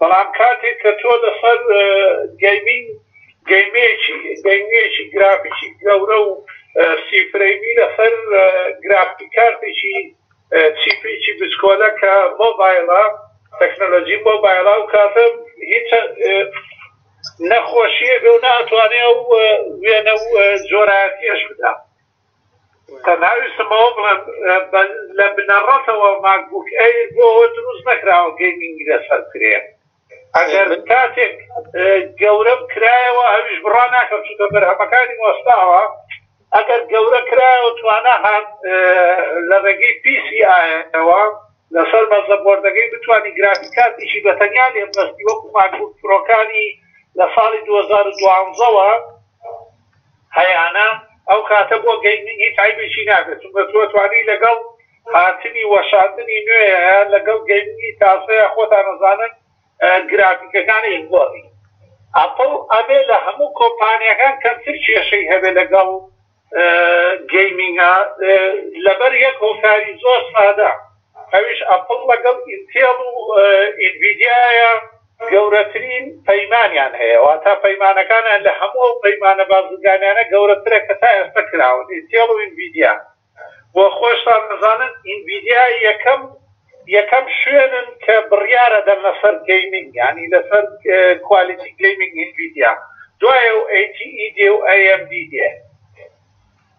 بەڵام کاتێک کە تۆ لەسەر گەیمینگ گەیمێکی گەیمێکی گرافیکی گەورە و سی فرەیمی لەسەر گرافتی کارتێکی چیپێکی بچکۆلە کە مۆبایلە تەکنەلۆژی مۆبایلە و کاتە هیچ نەخۆشیەکە و ناتوانێ و وێنە و جۆرایەتیش بدە تەنها ویستم ئەوە بڵێم لە بنەڕەتەوە ماکبوک ئەیر بۆ ئەوە دروست نەکراوە گەیمینگی لەسەر بکرێ ئەگەر کاتێک گەورە بکرایەوە ئەویش بڕا ناکەم چونکە بەرهەمەکانی وەستاوە ئەگەر گەورە کرایەوە توانا هات لە ڕێگەی پیسی ئاەوە لەسەر مەزە بردەکەی بتانی گرافیکاتیشی بە تەنیا لێ بەستی وەکو ماکبوک پرۆکانی لە ساڵی 2012ەوە هەیانە ئەو کاتە بۆ گەیمینگ هیچ عەیبێکی نابێت چونکە تۆ توانی لەگەڵ هاتنی وەشاندنی نوێیە لەگەڵ گەیمینگی تازەیە خۆتان ئەزانن گرافیکەکان ئیگۆری. ئەپڵ ئەبێ لە هەموو کۆمپانیاکان کەمتر کێشەی هەبێ لەگەڵ گەیمینگا لەبەر یەک هۆکاری زۆر سادە. ئەویش ئەپڵ لەگەڵ ئینتێڵ و ئینڤیدیایە گەورەترین پەیمانیان هەیە واتا پەیمانەکانیان لە هەموو ئەو پەیمانە بازرگانیانە گەورەترە کە تا ئێستا کراون ئینتێڵ و ئینڤیدیا و خۆشتان ئەزانن ئینڤیدیا یەکەم یەکەم شوێنن کە بڕیارە دەن لەسەر گەیمینگ یانی لەسەر کوالیتی گەیمینگ ئینڤیدیا دوایە و ئەی تی ئی دێ و ئەی ئێم دی دێ.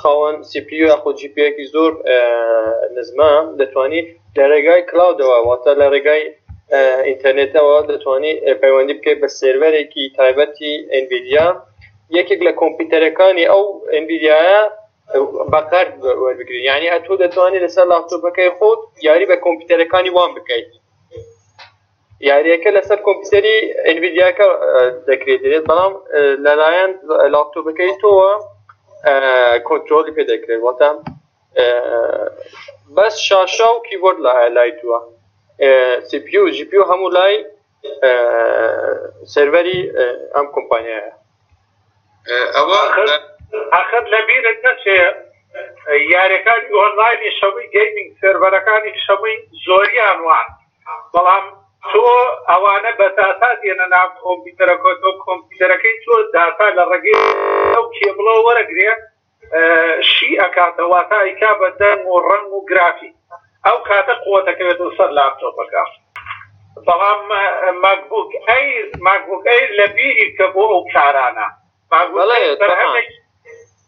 خاوەن سی پی یو یاخود جی پییەکی زۆر نزمە دەتوانی لە ڕێگای کلااودەوە واتە لە ڕێگای ئینتەرنێتەوە دەتوانی پەیوەندی بکەیت بە سێرڤەرێکی تایبەتی ئەنڤیدیا یەکێک لە کۆمپیوتەرەکانی ئەو ئەنڤیدیایە بەقەرد وەربگری یعنی ئەتۆ دەتوانانی لەسەر لاپتۆپەکەی خۆت یاری بە کۆمپیوتەرەکانی وان بکەیت یاریەکە لەسەر کۆمپیوتەری ئەنڤیدیاکە دەکرێتێت بەڵام لەلایەن لاپتۆپەکەی تۆوە کۆنتترۆلی پێ دەکرێت وەتە بەس شاشا و کیبۆرد لە لای تووە سیپی و جیپی و هەموو لای سەروەری ئەم کۆمپانیایە ئەوە ئاخر لەبیرت نەچێ یاریەکانی ئۆنلاینی شەوەی گەیمینگ سێرڤەرەکانی شەوەی زۆریان وان بەڵام تۆ ئەوانە بە داتا دێنە ناو کۆمپیوتەرەکەەوە کۆمپیوتەرەکەی تۆ داتا لە ڕێگەی ئەو کێبڵەوە وەرەگرێ شی ئەکاتە واتا ئەیکا بە دەنگ و ڕەنگ و گرافیک ئەو کاتە قوت ئەکەوێتەوە سەر لاپتۆپەکە بەڵام ماکبوک ئەیر ماکبوک ئەیر لە بیری بکە بۆ ئەو کارانە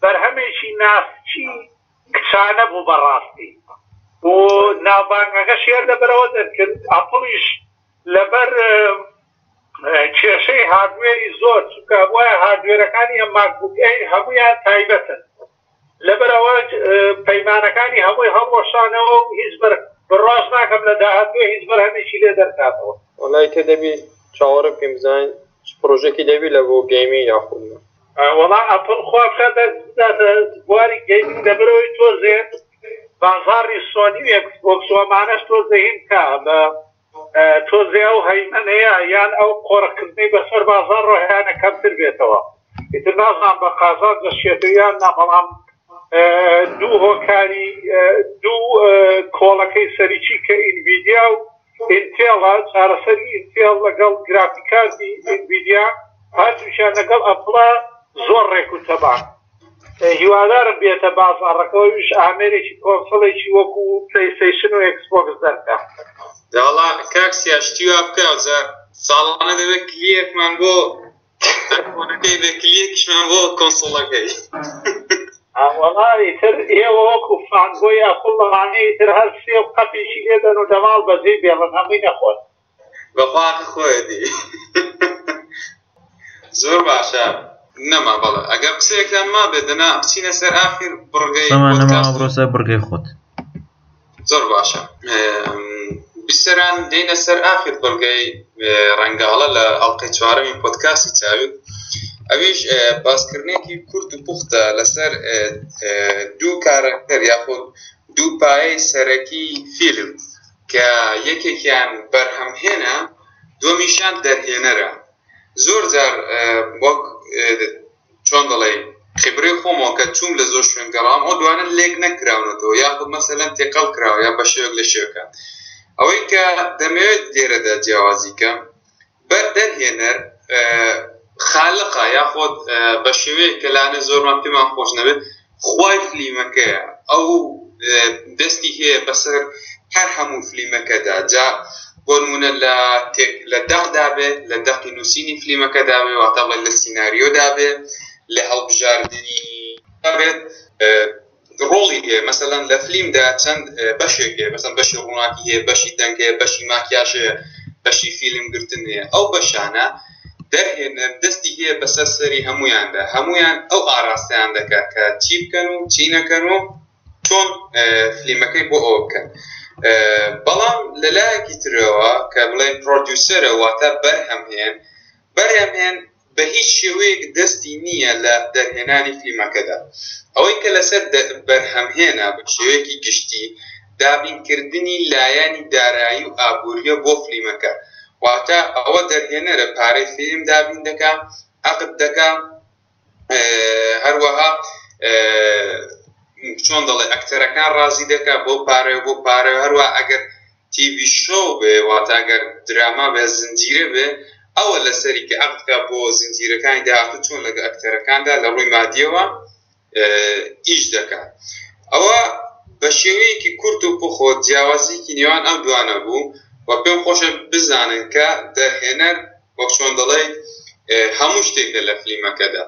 بەرهەمێکی ناسکی کچانە بوو بەڕاستی بۆ ناوبانگەکە شێر لەبەرەوە دەرکرد ئەپڵیش لەبەر کێشەی هاردوێری زۆر چونکە وایە هاردوێرەکانی ئەم ماک بووک ئەیر هەموویان تایبەتن لەبەرەوە پەیمانەکانی هەمووی هەڵوەشانەوە و هیچ بەر بڕاش ناکەم لە داهاتوێ هیچ بەرهەمێکی لێ دەرکاتەوە وەڵای تێ دەبی چاوەڕێ بکەین بزانین چ پرۆژێکی دەبی لە بۆ گەیمینگ یاخود نە وەڵا ئەپڵ خوا بکا دەست بداتە بواری گەیمینگ لەبەرەوەی تۆزێ بازاڕی سۆنی و ئێکس بۆکس و ئەمانەش تۆزێ هین بکا بە تۆزێ ئەو هەیمەنەیە یان ئەو قۆرخکردنەی بەسەر بازاڕ ڕۆیانە کەمتر بێتەوە ئیتر نازان بە قازان دەشێت و یان نا بەڵام دوو هۆکاری دوو کۆڵەکەی سەرچی کە ئینڤیدیا و ئینتێڵە چارەسەری ئینتێڵ لەگەڵ گرافیکارتی ئینڤیدیا هەردووشیان لەگەڵ ئەپڵە زۆر ڕێک و تەبان هیوادارم بێتە بازاڕەکەوە ئەویش ئامێرێکی کۆنسڵێکی وەکو پلەیستەیشن و ئێکس بۆکس دەرکا. ئێوەڵا کاک سیا شتی وا بکە ئەوجا ساڵانە دەبێت کلیەکمان بۆ ئایفۆنەکەی بێ کلیەکیشمان بۆ کۆنسڵەکەی. وەڵا ئیتر ئێوە وەکو فانبۆی ئەپڵ ئەمانە ئیتر هەر سێو قەپێکی لێدەن و دەماڵ بەجێی بێڵن هەمووی نەخۆن. بەخوا ئەخ خۆیەتی زۆر باشە نەما بەڵێ ئەگەر قسەیەکتان مابێت دەنا بچینە سەر ئاخیر بڕگەی قسەمان نەما پۆدکاست. بڕۆ سەر بڕگەی خۆت زۆر باشە ئەم، بیسەران دێنە سەر ئاخر بەڵگەی اه، ڕەنگاڵە لە ئەڵلقەی چوارەمی پۆدکاستی چاویل ئەویش اه، باسکردنێکی کورت و پوختە لەسەر اه، اه، دوو کارەکتەر یاخود دوو پایەی سەرەکی فیلم کە یەکێکیان بەرهەمهێنە دووەمیشیان دەرهێنەرە زۆر جار وەک چۆن دەڵێن خبرەی خۆمەوە کە چووم لە زۆر شوێن گەڕام ئەو دوانە لێک نەکراونەتەوە یاخود مەسەلەن تێکەڵ کراوە یا بە شێوەک لە شێوەکە ئەوەی کە دەمەوێت لێرەدا جیاوازیکە بەر دەرهێنەر خالقە یاخۆت بە شێوەیە کە لاەنە زۆرمان پێمان خۆش نەبێت خوای فلیمەکەیە ئەو دەستی هەیە بەسەر هەر هەموو فلیمەکەدا جا بۆنمونە لە تێک لە دەقدابێ لە دەقی نووسینی فلیمەکەداێ واتاڵێن لە سینناریۆدابێ لە هەڵبژاردنی بێت ڕۆڵی هەیە مەسەلەن لە فلیمدا چەند بەشێک هەیە مەسەن بەشی ڕووناکی هەیە بەشی دەنگەیە بەشی ماکیاژ هەیە بەشی فیلم گرتن هەیە ئەو بەشانە دەرهێنەر دەستی هەیە بەسەر سەری هەمویاندا هەمویان ئەو ئاراستیان دەکات کە چی بکەن و چی نەکەن و چۆن فلیمەکەی بۆ ئەو بکەن بەڵام لەلایەکی ترەوە کە بڵێن پرۆدیوسەرە واتە بەرهەمهێن بەرهەمهێن بە هیچ شێوەیەک دەستی نییە لە دەرهێنانی فلیمەکەدا، ئەوەی کە لەسەر بەرهەمهێنە بە شێوەیەکی گشتی دابینکردنی لایەنی دارایی و ئابوورییە بۆ فلیمەکە، واتە ئەوە دەرهێنەرە پارەی فلیم دابین دەکا، عەقد دەکا، هەروەها چۆن دەڵێ ئەکتەرەکان ڕازی دەکا بەو پارەیە و بەو پارەیە، هەروەها ئەگەر تی ڤی شۆو بێ واتا گەر دراما بێ زنجیرە بێ ئەوە لەسەری کە ئەقد کا بۆ زنجیرەکانی داهاتوو چۆن لەگە ئەکتەرەکاندا لە ڕووی مادیەوە ئیش دەکا ئەوە بە شێوەیەکی کورت و پخۆ جیاوازیەکی نێوان ئەم دوانە بوو و پێم خۆشە بزانن کە دەرهێنەر وەک چۆن دەڵێیت هەموو شتێک هەیە لە فلیمەکەدا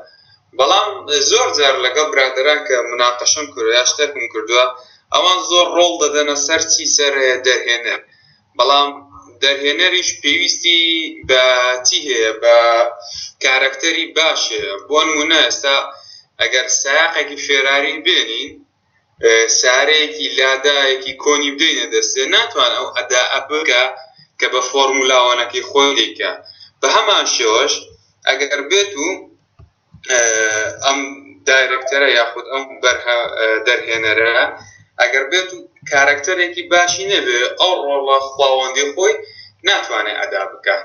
بەڵام زۆر جار لەگەڵ برادەران کە مناقەشەم کردوە یا شتێکم کردوە ئەوان زۆر ڕۆڵ دەدەنە سەر چی سەر دەرهێنەر بەڵام دەرهێنەریش پێویستی بە چی هەیە بە کارەکتەری باش هەیە بۆ نمونە ئێستا ئەگەر سایەقێکی فێراری بێنین سارەیەکی لادایەکی کۆنی بدەینە دەستێ ناتوان ئەو ئەداء بکا کە بە فۆرمولا وەنەکەی خۆی دەیکا بە هەمان شێوەش ئەگەر بێت و ئەم دایرکتەرە یاخود ئەم بەرهە دەرهێنەرە ئەگەر بێت و کارەکتەرێکی باشی نەبێ ئەو ڕۆڵە خواوەندی خۆی ناتوانێت ئەدا بکە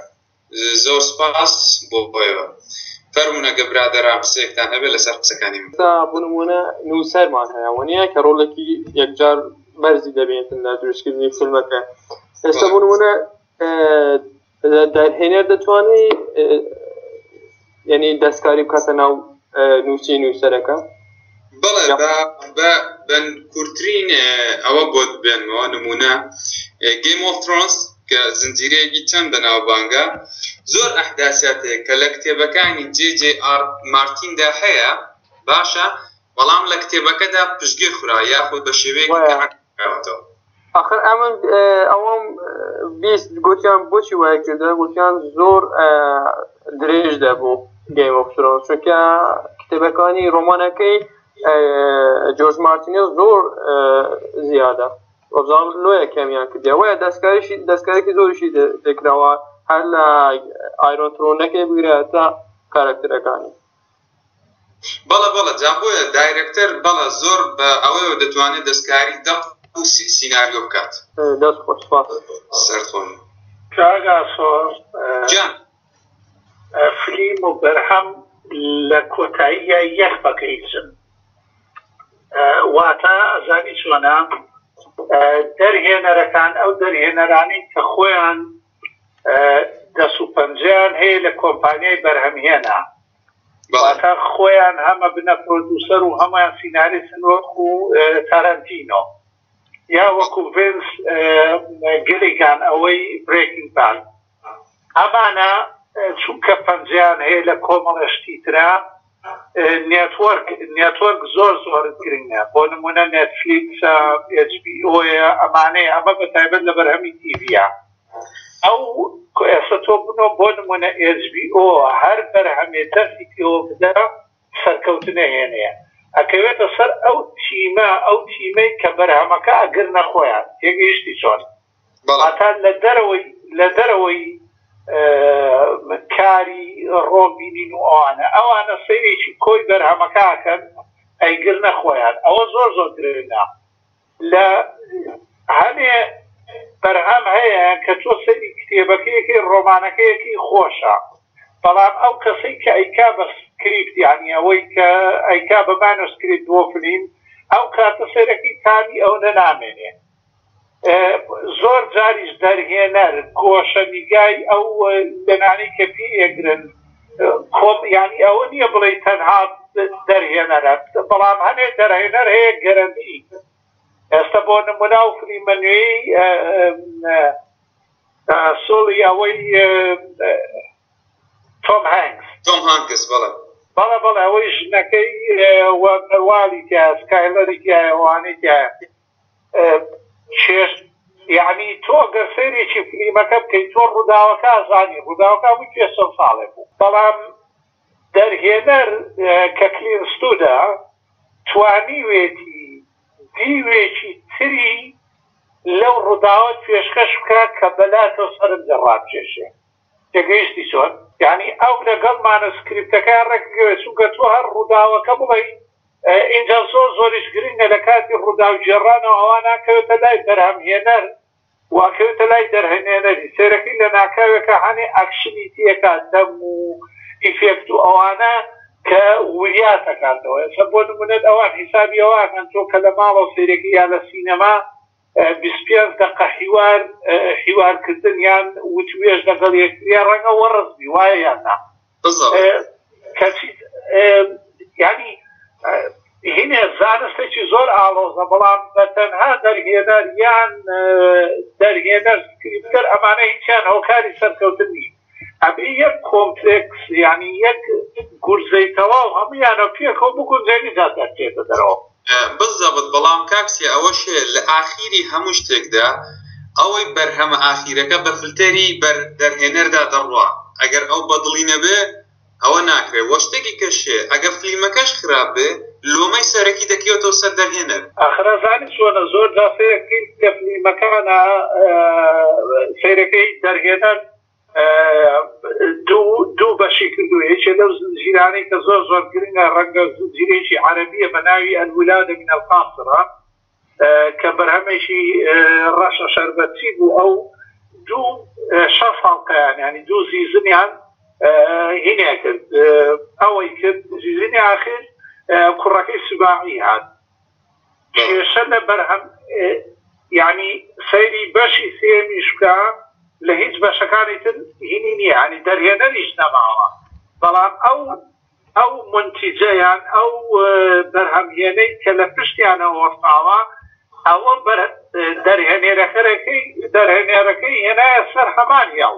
زۆر سوپاس بۆ ئێوە. فەرموون ئەگەر برادەران قسەیەکتان هەبێت لەسەر قسەکانی من. ئێستا بۆ نموونە نووسەرمان هەیە و نییە کە ڕۆڵێکی یەکجار بەرزی دەبێنێتن لە دروستکردنی فیلمەکە. ئێستا بۆ نموونە دەرهێنەر دەتوانێت یعنی دەستکاری بکاتە ناو نووسی نووسەرەکە بەڵێ بەن کورتترین ئەوە بۆت بێنەوە نمونە گەیم of ترۆنس کە زنجیرەیەکی چەند بەناوبانگە زۆر ئەحداساتێ کە لە کتێبەکانی جێجێ ئار مارتیندا هەیە باشە بەڵام لە کتێبەکەدا پشتگیر خورا یاخود بە شێوەیە کەوتەوە ئەخر ئەمن ئەوەم بیست گوتیان بۆچی وای کردە گوتیان زۆر درێژ دەبوو گەیمەفترۆ چونکە کتێبەکانی ڕۆمانەکەی جۆرج مارتینە زۆر زیادە وەزان لۆیە کەمیان کردەوەە دەستکاریشی دەستکارێکی زۆریشی دەکراوە هەر لە ئایرۆترۆنەکەی بگرە تا کارەکتەرەکانی بەڵە بەڵە جا بۆیە دایرەکتەر بەڵە زۆر بە ئەوەیەوە دەتوانێت دەستکاری دەق و سیناریۆ بکات. دەست خۆش سپاس. سەرت خۆش. کاک ئاسۆ جان. فلیم و بەرهەم لە کۆتاییا یەک بەکەیسن واتا ئەزانی چۆنە دەرهێنەرەکان ئەو دەرهێنەرانی کە خۆیان دەست و پەنجەیان هەیە لە کۆمپانیای بەرهەمهێنا واتە خۆیان هەمە بنە پرۆدوسەر و هەمان سیناریسن وەکو تارانتینۆ یا وەکو ڤنس گلیگان ئەوەی برێکینگ بان ئەمانە چونکە پەنجیان هەیە لە کۆمەڵەشتی ترا نێتوەرک نێتوەرک زۆر زۆر گرنگە بۆ نمونە نێتفلیکسە ئۆە ئەمانەیە ئەمە بە تایبەت لە بەرهەمی تیڤە ئەو ئێستا تۆ بنۆ بۆ نمونە ئۆ هەر بەرهەمێ دەستی پێوە بدە سەرکەوتنە هێنەیە ئەکەوێتە سەر ئەو تیمە ئەو تیمەی کە بەرهەمەکە ئەگرنە خۆیان تێگەیشتی چۆن واتا لە دەرەوەی کاری ڕۆڵ بینین و ئەوانە ئەوانە سەیرێکی کۆی بەرهەمەکەکەن ئەیگرنە خۆیان ئەوە زۆر زۆر درێنە لە هەنێ بەرهەم هەیە کە تۆ سەری کتێبەکەیەکی ڕۆمانەکەیەکی خۆشە بەڵام ئەو کەسەی کە ئەیکا بە سکریپت یعنی ئەوەی کە ئەیکا بە مانۆسکریپت بۆ فلیم ئەو کاتە سەرەکی تامی ئەو نەنامێنێ زۆر جاریش دەرهێنەر گۆشە نیگای ئەو لەنانەی کە پێ ئەگرن کۆم یعنی ئەوە نییە بڵێ تەنها دەرهێنەرە بەڵام هەنێ دەرهێنەر هەیە گەرەنتی ئێستا بۆ نمونا و فلیمە نوێی سۆڵی ئەوەی تۆم هەنگس تۆم هەنگس بەڵێ بەڵە بەڵێ ئەوەی ژنەکەی وەروالی تیا سکایلەری تایەوانی تایە چێژ یعنی تۆ گەر سەیرێکی فلیمەکە بکەیت تۆ ڕووداوەکە زانی ڕووداوەکە بوو توێ سە ساڵێ بوو بەڵام دەرهێنەر کە کلینستودا توانیوێتی دیوێکی تری لەو ڕووداوە توێشکەش بکە کە بەلا تۆ سەرنجە ڕابکێشێ. تێگەیشتی چۆن یانی ئەو لەگەڵمانە سکریپتەکەیان ڕێکگەوێت چونکە تۆ هەر ڕووداوەکە بڵێی ئینجا زۆر زۆریش گرنگە لە کاتی ڕووداو گێڕانەوە ئەوا ناکەوێتە لای بەرهەمهێنەر واکەوێتە لای دەرهەنێنەری سەیرەکەی لە ناکاوێکا هەنێ ئەکشنی تێکا دەم و ئیفێکت و ئەوانە کە وریات ئەکاتەوە ئێستا بۆ نمونەت ئەوان حیسابی ئەوە ئەکەن تۆ کە لە ماڵەوە سەیرەکەی یا لە سینەما بیست پێنج دەقە حیوار حیوار کردن یان وتووێژ لەگەڵ یەکتریە ڕەنگە وەڕس بی وایە یان نا کەچی ینی هینێ زانستێکی زۆر ئاڵۆزە بەڵام بە تەنها دەرهێنەر یان دەرهێنەر سکریپتەر ئەمانە هیچیان هۆکاری سەرکەوتن نیە ئەبێ یەک کۆمپلێکس یانی یەک گورزەی تەواو هەموویانە پێکەوە بگونجێنی جا دەرچێتە دەرەوە. بزەبت بەڵام کاک سیا ئەوەش هەیە لە ئاخیری هەموو شتێکدا ئەوەی بەرهەمە ئاخیرەکە بە فلتەری بەر دەرهێنەردا دەڕوا ئەگەر ئەو بەدڵی نەبێ، ئەوە ناکرێ وە شتێکی کە شێ ئەگە فلیمەکەش خراپ بێ لۆمەی سەرەکی دەکەوێتەوە سەر دەرهێنەر. ئاخر ئەزانی چۆنە زۆر جار سەیرەکەین کە فلیمەکانە سەیرەکەی دەرهێنەر دوو دوو بەشی کردوە یەکێ لەو زنجیرانەی کە زۆر زۆر گرنگە ڕەنگە زنجیرەیەکی عەرەبیە بە ناوی الولادە من القاصرە کە بەرهەمێکی ڕەشە شەربەتی بوو ئەو دوو شەست هەڵقەیان ینی دوو زیزنیان هینێ کرد ئەوەی کرد زیزنی ئاخر کوڕەکەی سباعی هات کێشە لە بەرهەم ینی سەیری بەشی سێمیش بکە لە هیچ بەشەکانی تر هینی نییە ینی دەرهێنەریش نەماوە بەڵام ئەو ئەو مونتیجە یان ئەو بەرهەمهێنەی کە لە پشتیانەوە وەستاوە، ئەوە دەرهێنەرەکەی هێنایە سەر هەمان هێڵ.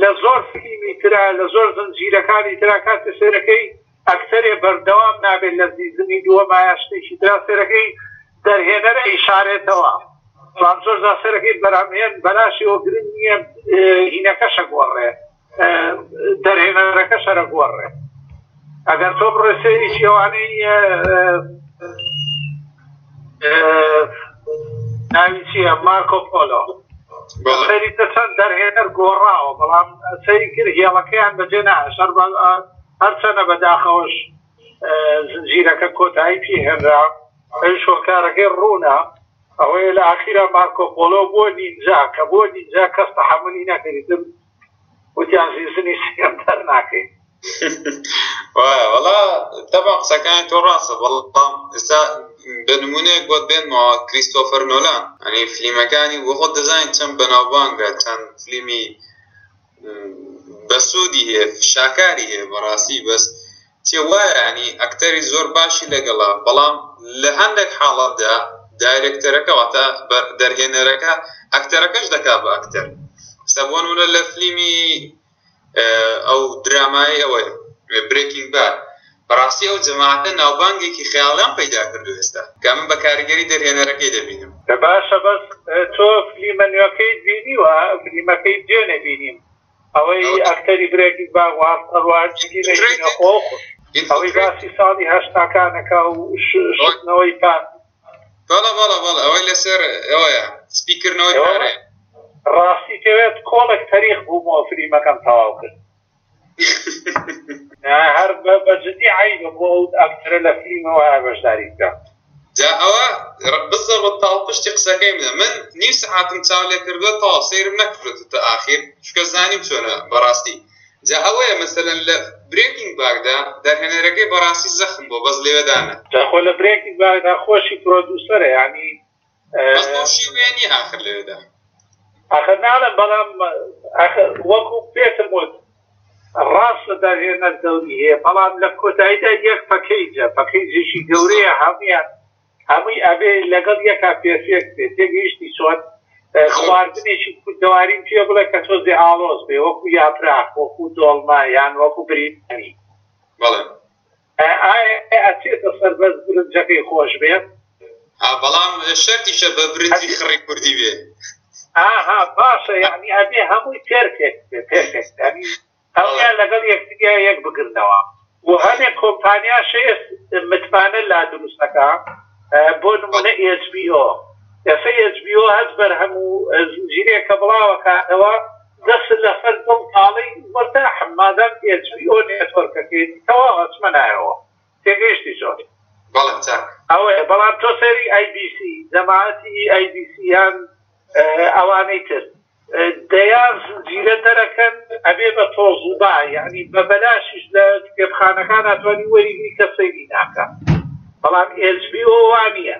لە زۆر فیلمی ترا، لە زۆر زنجیرەکانی ترا کاتێ سەیرەکەی، ئەکتەرێ بەردەوام نابێت لە سیزنی دووەما یا شتێکی ترا سێرەکەی دەرهێنەر ئەیشارێتەوە بەڵام زۆر جار سێرەکەی بەرهەمهێن بەلاشیەوە گرنگ نییە هینەکەش ئەگۆڕێ دەرهێنەرەکەش هەر ئەگۆڕێ ئەگەر تۆ بڕێ سێریی ئەوانەی ناوی چیە مارکۆ پۆلۆ سەری چەند دەرهێنەر گۆڕاوە بەڵام سەری کرد هێڵەکەیان بەجێ ناشەر هەرچەنە بەداخەوەش زنجیرەکە کۆتایی پێ هێنرا ئەوش هۆکارەکەی ڕوونە ئەوەیە لە ئاخیرا مارکۆ پۆلۆ بۆ نینجا کە بۆ نینجا کەس تەحملی نەکەیتن وتیان ژنی سێیەم دەرناکەین. وەڵا تەبا قسەکانی تۆ ڕاستە بەڵام ئێستا بە نمونەیەک بۆت بێنمەوە کریستۆفەر نۆلان ئەنی فلیمەکانی بۆ خۆت دەزانین چەند بەناوبانگە چەند فلیمی بەسوودی هەیە شاکاری هەیە بەڕاستی بەس چیە وایە یانی ئەکتەری زۆر باشی لەگەڵە بەڵام لە هەندێک حاڵەتدا دایرێکتەرەکە واتە دەرهێنەرەکە ئەکتەرەکەش دەکا بە ئەکتەر سە بۆ نمونە لە فلیمی ئەو درامای ئەوەیە برێکینگ باد بەڕاستی ئەو جەماعەتە ناوبانگێکی خەیاڵیان پەیدا کردوە ئێستا کە من بە کاریگەری دەرهێنەرەکەی دەبینم. باشە بەس تۆ فلیمە نوێکەیت بینیوە؟ فلیمەکەی دوێنێ بینیم ئەوەی ئەکتەری برێکینگ باد واڵتەر وایت جدی نەیبینە خۆ ئەوەی باسی ساڵی هەشتاکانەکە و شتنەوەی پار بەڵە بەڵە بەڵ ئەوەی لەسەر ئەوەیە سپیکردنەوەی پارێ ڕاستی پێوێت کۆڵێک تەریخ بوو بۆ فلیمەکەم تەواو کرد هەر بە جدی عیبە بۆ ئەو ئەکتەرە لە فلیمەوە بەشداری بکە جا ئەوە بزەوت پاڵپشتی قسەکەی منە من نیو سەعاتم چاو لێ کردوە تەواو سەیرم نەکردۆتە تا ئاخیر چونکە زانیم چۆنە بەڕاستی جا ئەوەیە مەسەلەن لە برێکینگ باکدا دەرهێنەرەکەی بەڕاستی زەخم بوە بەس لەوێدا نا. جا خۆ لە برێکینگ باکدا خۆشی پڕۆدوسەرە یانی. بەس بەو شێوەیە نییە ئاخر لەوێدا ئاخر ناڵێم بەڵام ئاخر وەکو پێتم وت ڕاستە داهێنەر دەوری هەیە بەڵام لە کۆتاییدا یەک پەکەیجە پەکەیجێکی گەورەیە هەمویان هەمووی ئەبێ لەگەڵ یەکا پێفێک بێت تێگەیشتی چۆن خواردنێکی کوردەواریم پێ بڵێ کە تۆزێ ئاڵۆز بێ وەکو یاپراخ وەکو دۆڵمە یان وەکو برینی بەڵێ ئایا ئەچێتە سەر بەس برنجەکەی خۆش بێ؟ ها بەڵام شەرتیشە بە برنجی خڕی کوردی بێ ئاها باشە یعنی ئەبێ هەمووی پێرفێکت بێ پێرفێکت یعنی هەموویان لەگەڵ یەکتریا یەک بگرنەوە و هەنێک کۆمپانیاش هەیە متمانە لا دروستەکە بۆ نمونە HBO ئێستا HBO هەست بەرهەم و زنجیرەیەکە بڵاوەکاتەوە دەست لەسەر دڵ تاڵی مورتاحم مادام HBO نێتۆرکەکەیت تەواو ئەچمە لایەوە تێگەیشتی چۆن؟ بەڵێ چاک. ئەوەیە بەڵام تۆ سەیری ئای بی سی جەماعەتی ئای بی سی یان ئەوانەی تر دەیان زنجیرە دەرەکەن ئەبێ بە تۆزو با یەعنی بە بەلاشیش لە کتێبخانەکان ئەتوانی وەریگری کەس سەیری ناکا بەڵام HBO وانیە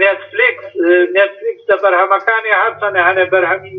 نێتفلیکس نێتفلیکس لە بەرهەمەکانێ هەرچەنە هەنێ بەرهەمی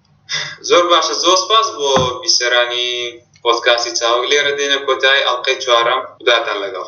زۆر باشە زۆر سپاس بۆ بیسەرانی پۆدکاستی چاوگ لێرە دێنە کۆتایی ئەڵقەی چوارەم خوداتان لەگەڵ.